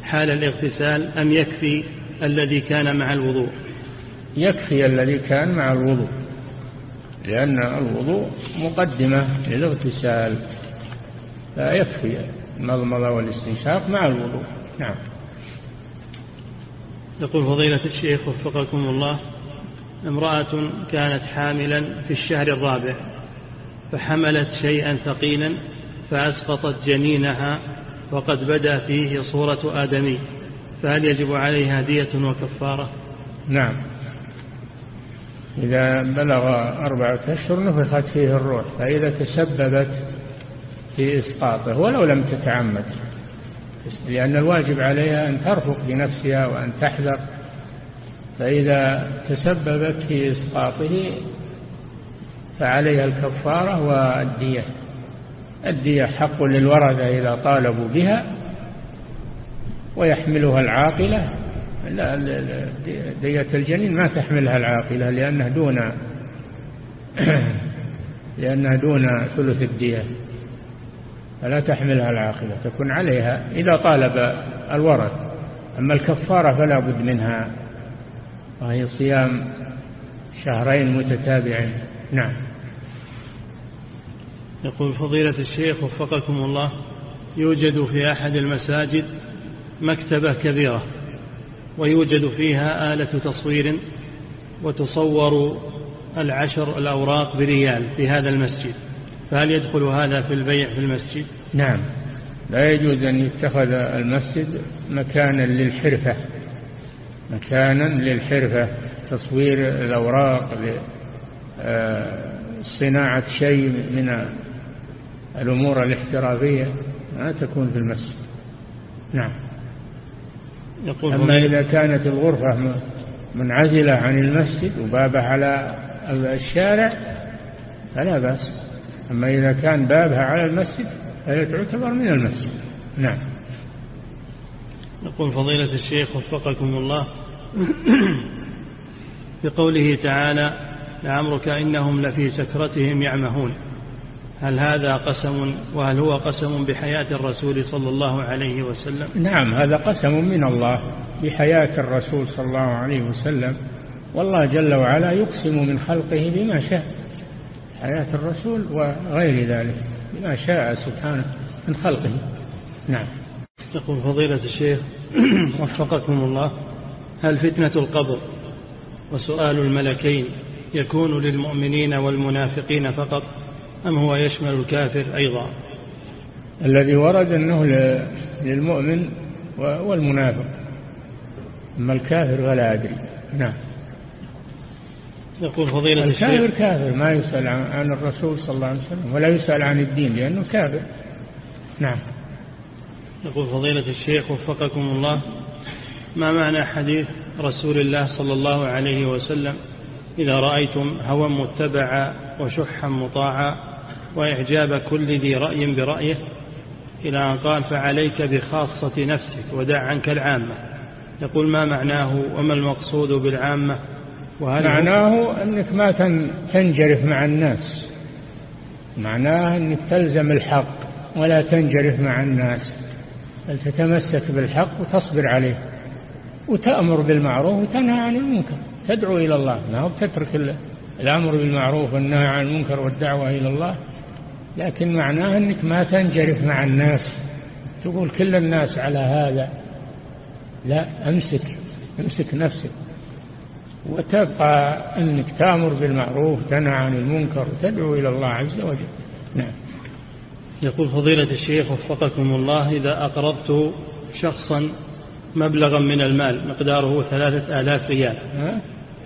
حال الاغتسال أم يكفي الذي كان مع الوضوء؟ يكفي الذي كان مع الوضوء لأن الوضوء مقدمة للاغتسال فيكفي المضمضة والاستنشاق مع الوضوء. نعم. يقول فضيلة الشيخ وفقكم الله امرأة كانت حاملا في الشهر الرابع فحملت شيئا ثقيلا فأسقطت جنينها وقد بدا فيه صورة آدمي فهل يجب عليها دية وكفارة؟ نعم. إذا بلغ أربعة أشهر نفخت فيه الروح فإذا تسببت في إسقاطه ولو لم تتعمد. لأن الواجب عليها أن ترفق بنفسها وأن تحذر فإذا تسببت في إسقاطه فعليها الكفارة والدية. الدية حق للورثة إذا طالبوا بها ويحملها العاقلة. لا دية الجنين ما تحملها العاقلة لأنها دون [clears throat] لأنها دون ثلث الدية. فلا تحملها العاقلة تكون عليها إذا طالب الورث أما الكفارة فلا بد منها. وهي صيام شهرين متتابعين. نعم. يقول فضيلة الشيخ وفقكم الله يوجد في أحد المساجد مكتبة كبيرة ويوجد فيها آلة تصوير وتصور العشر الأوراق بريال في هذا المسجد فهل يدخل هذا في البيع في المسجد؟ نعم. لا يجوز أن يتخذ المسجد مكانا للحرفة مكانا للحرفة تصوير الأوراق لصناعة شيء من الأمور الاحترافية ما تكون في المسجد. نعم. يقول أما إذا كانت الغرفة منعزلة عن المسجد وبابها على الشارع فلا بأس. أما إذا كان بابها على المسجد فهي تعتبر من المسجد. نعم. يقول فضيلة الشيخ وفقكم الله. في قوله تعالى لعمرك إنهم لفي سكرتهم يعمهون. هل هذا قسم وهل هو قسم بحياة الرسول صلى الله عليه وسلم؟ نعم هذا قسم من الله بحياة الرسول صلى الله عليه وسلم. والله جل وعلا يقسم من خلقه بما شاء حياة الرسول وغير ذلك بما شاء سبحانه من خلقه. نعم. يقول فضيلة الشيخ [clears throat] وفقكم الله هل فتنة القبر وسؤال الملكين يكون للمؤمنين والمنافقين فقط؟ أم هو يشمل الكافر أيضا؟ الذي ورد أنه للمؤمن والمنافق. أما الكافر فلا أدري. نعم. يقول فضيلة الكافر الشيخ كافر ما يسأل عن الرسول صلى الله عليه وسلم ولا يسأل عن الدين لأنه كافر. نعم. يقول فضيلة الشيخ وفقكم الله. ما معنى حديث رسول الله صلى الله عليه وسلم؟ إذا رأيتم هوى متبعا وشحا مطاعا وإعجاب كل ذي رأي برأيه إلى أن قال فعليك بخاصة نفسك ودع عنك العامة. يقول ما معناه وما المقصود بالعامة؟ وهل معناه أنك ما تنجرف مع الناس. معناه أنك تلزم الحق ولا تنجرف مع الناس. بل تتمسك بالحق وتصبر عليه. وتأمر بالمعروف وتنهى عن المنكر. تدعو إلى الله. ما هو بتترك الأمر بالمعروف والنهي عن المنكر والدعوة إلى الله. لكن معناه أنك ما تنجرف مع الناس. تقول كل الناس على هذا. لا أمسك أمسك نفسك. وتبقى أنك تأمر بالمعروف تنهى عن المنكر وتدعو إلى الله عز وجل. نعم. يقول فضيلة الشيخ وفقكم الله إذا أقرضت شخصا مبلغا من المال مقداره ثلاثة آلاف ريال.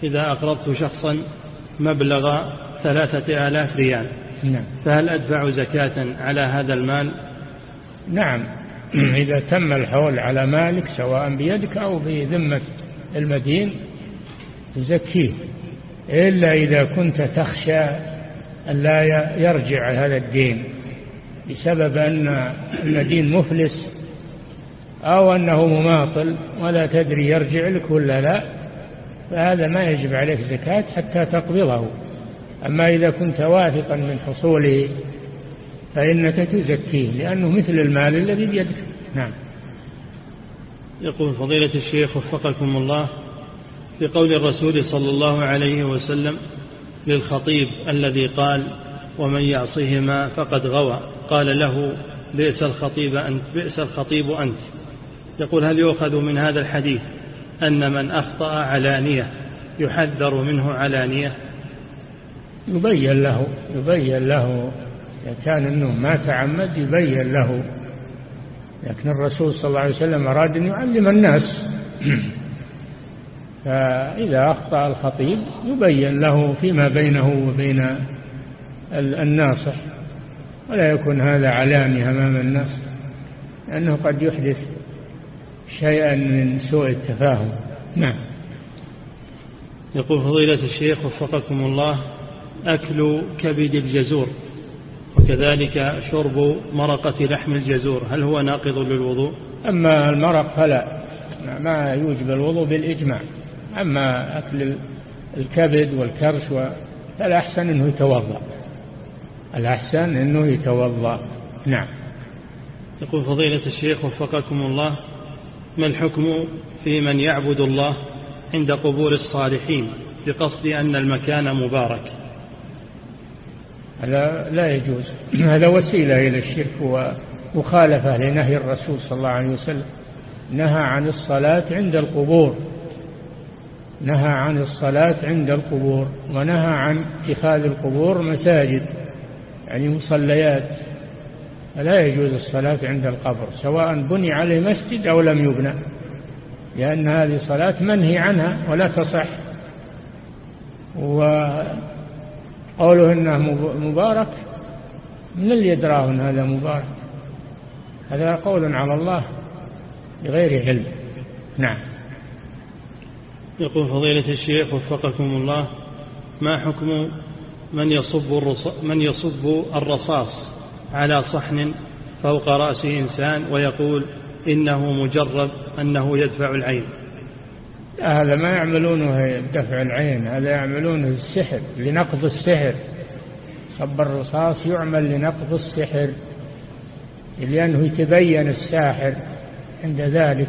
إذا أقرضت شخصا مبلغ ثلاثة آلاف ريال نعم. فهل أدفع زكاة على هذا المال؟ نعم. [clears throat] إذا تم الحول على مالك سواء بيدك أو بذمة المدين تزكيه. إلا إذا كنت تخشى أن لا يرجع هذا الدين بسبب أن المدين مفلس أو أنه مماطل ولا تدري يرجع لك ولا لا فهذا ما يجب عليك زكاة حتى تقبضه. أما إذا كنت واثقا من حصوله فإنك تزكيه لأنه مثل المال الذي بيدك. نعم. يقول فضيلة الشيخ وفقكم الله في قول الرسول صلى الله عليه وسلم للخطيب الذي قال ومن يعصهما فقد غوى قال له بئس الخطيب أنت بئس الخطيب أنت يقول هل يؤخذ من هذا الحديث أن من أخطأ علانية يحذر منه علانية؟ يبين له يبين له. إذا كان أنه ما تعمد يبين له. لكن الرسول صلى الله عليه وسلم أراد أن يعلم الناس. [clears throat] فإذا أخطأ الخطيب يبين له فيما بينه وبين الناصح. ولا يكون هذا علاني أمام الناس لأنه قد يحدث شيئا من سوء التفاهم. نعم. يقول فضيلة الشيخ وفقكم الله. أكل كبد الجزور وكذلك شرب مرقة لحم الجزور هل هو ناقض للوضوء؟ أما المرق فلا ما يوجب الوضوء بالإجماع أما أكل الكبد والكرش فالأحسن أنه يتوضأ الأحسن أنه يتوضأ نعم. يقول فضيلة الشيخ وفقكم الله ما الحكم في من يعبد الله عند قبور الصالحين بقصد أن المكان مبارك؟ هذا لا يجوز. [clears throat] هذا وسيلة إلى الشرك ومخالفة لنهي الرسول صلى الله عليه وسلم. نهى عن الصلاة عند القبور. نهى عن الصلاة عند القبور ونهى عن اتخاذ القبور مساجد يعني مصليات. فلا يجوز الصلاة عند القبر سواء بني عليه مسجد أو لم يبنى لأن هذه صلاة منهي عنها ولا تصح. وقوله إنه مبارك من اللي يدراه أن هذا مبارك؟ هذا قول على الله بغير علم. نعم. يقول فضيلة الشيخ وفقكم الله ما حكم من يصب من يصب الرصاص على صحن فوق رأس إنسان ويقول إنه مجرب أنه يدفع العين؟ هذا ما يعملونه دفع العين هذا يعملونه السحر لنقض السحر. صب الرصاص يعمل لنقض السحر لأنه يتبين الساحر عند ذلك.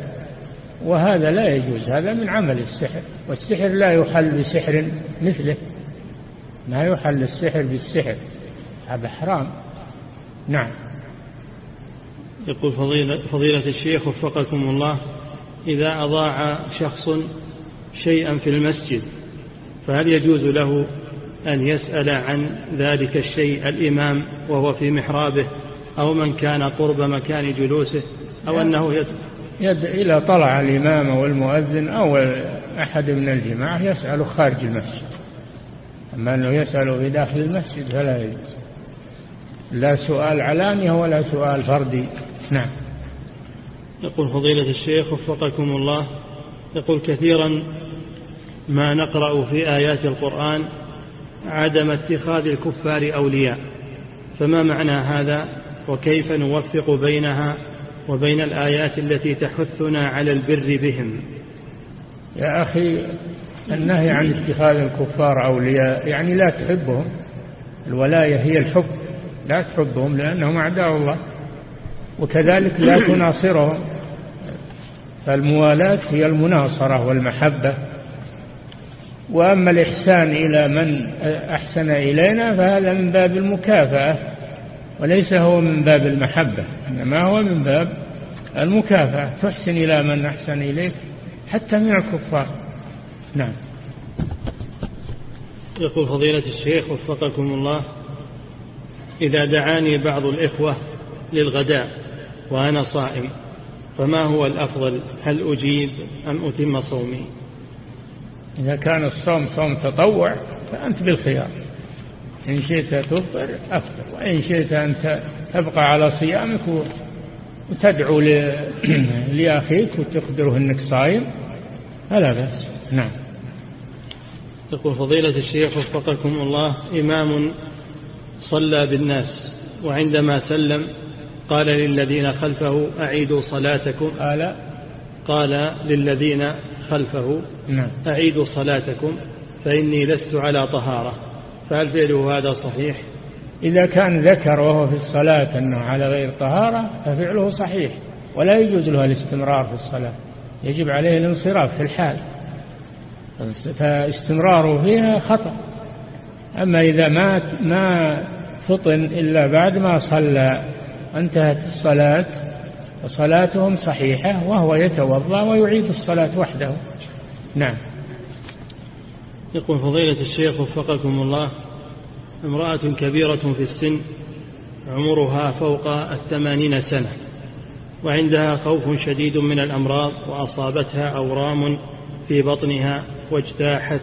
وهذا لا يجوز هذا من عمل السحر والسحر لا يحل بسحر مثله. ما يحل السحر بالسحر هذا حرام. نعم. يقول فضيلة, فضيلة الشيخ وفقكم الله. إذا أضاع شخص شيئا في المسجد فهل يجوز له أن يسأل عن ذلك الشيء الإمام وهو في محرابه أو من كان قرب مكان جلوسه أو أنه يد, يد إذا طلع الإمام أو المؤذن أو أحد من الجماعة يسأل خارج المسجد. أما أنه يسأل في داخل المسجد فلا يجوز. لا سؤال علانية ولا سؤال فردي. نعم. يقول فضيلة الشيخ وفقكم الله يقول كثيرا ما نقرأ في آيات القرآن عدم اتخاذ الكفار أولياء. فما معنى هذا؟ وكيف نوفق بينها وبين الآيات التي تحثنا على البر بهم؟ يا أخي النهي عن اتخاذ الكفار أولياء يعني لا تحبهم. الولاية هي الحب لا تحبهم لأنهم أعداء الله وكذلك لا تناصرهم. فالموالاة هي المناصرة والمحبة. وأما الإحسان إلى من أحسن إلينا فهذا من باب المكافأة وليس هو من باب المحبة إنما هو من باب المكافأة. تحسن إلى من أحسن إليك حتى من الكفار. نعم. يقول فضيلة الشيخ وفقكم الله إذا دعاني بعض الإخوة للغداء وأنا صائم فما هو الأفضل؟ هل أجيب أم أتم صومي؟ إذا كان الصوم صوم تطوع فأنت بالخيار. إن شئت تفطر أفطر وإن شئت أن تبقى على صيامك وتدعو [clears throat] لأخيك وتخبره أنك صايم فلا بأس. نعم. يقول فضيلة الشيخ وفقكم الله إمام صلى بالناس وعندما سلم قال للذين خلفه أعيدوا صلاتكم. قال قال للذين خلفه نعم. أعيدوا صلاتكم فإني لست على طهارة. فهل فعله هذا صحيح؟ إذا كان ذكر وهو في الصلاة أنه على غير طهارة ففعله صحيح. ولا يجوز له الاستمرار في الصلاة. يجب عليه الانصراف في الحال. فاستمراره فيها خطأ. أما إذا ما ما فطن إلا بعد ما صلى انتهت الصلاة وصلاتهم صحيحة وهو يتوضأ ويعيد الصلاة وحده. نعم. يقول فضيلة الشيخ وفقكم الله امرأة كبيرة في السن عمرها فوق الثمانين سنة وعندها خوف شديد من الأمراض وأصابتها أورام في بطنها واجتاحت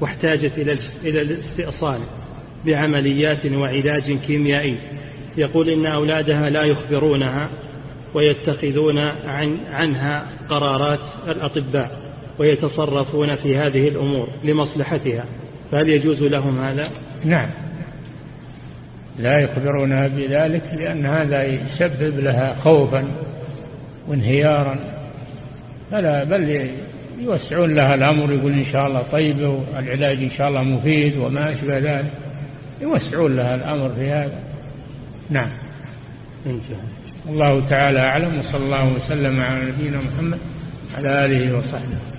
واحتاجت إلى الاستئصال بعمليات وعلاج كيميائي. يقول إن أولادها لا يخبرونها ويتخذون عن عنها قرارات الأطباء ويتصرفون في هذه الأمور لمصلحتها فهل يجوز لهم هذا؟ نعم لا يخبرونها بذلك لأن هذا يسبب لها خوفا وانهيارا فلا بل يوسعون لها الأمر يقول إن شاء الله طيب والعلاج إن شاء الله مفيد وما أشبه ذلك يوسعون لها الأمر في هذا نعم. انتهى. الله تعالى أعلم وصلى الله وسلم على نبينا محمد على آله وصحبه.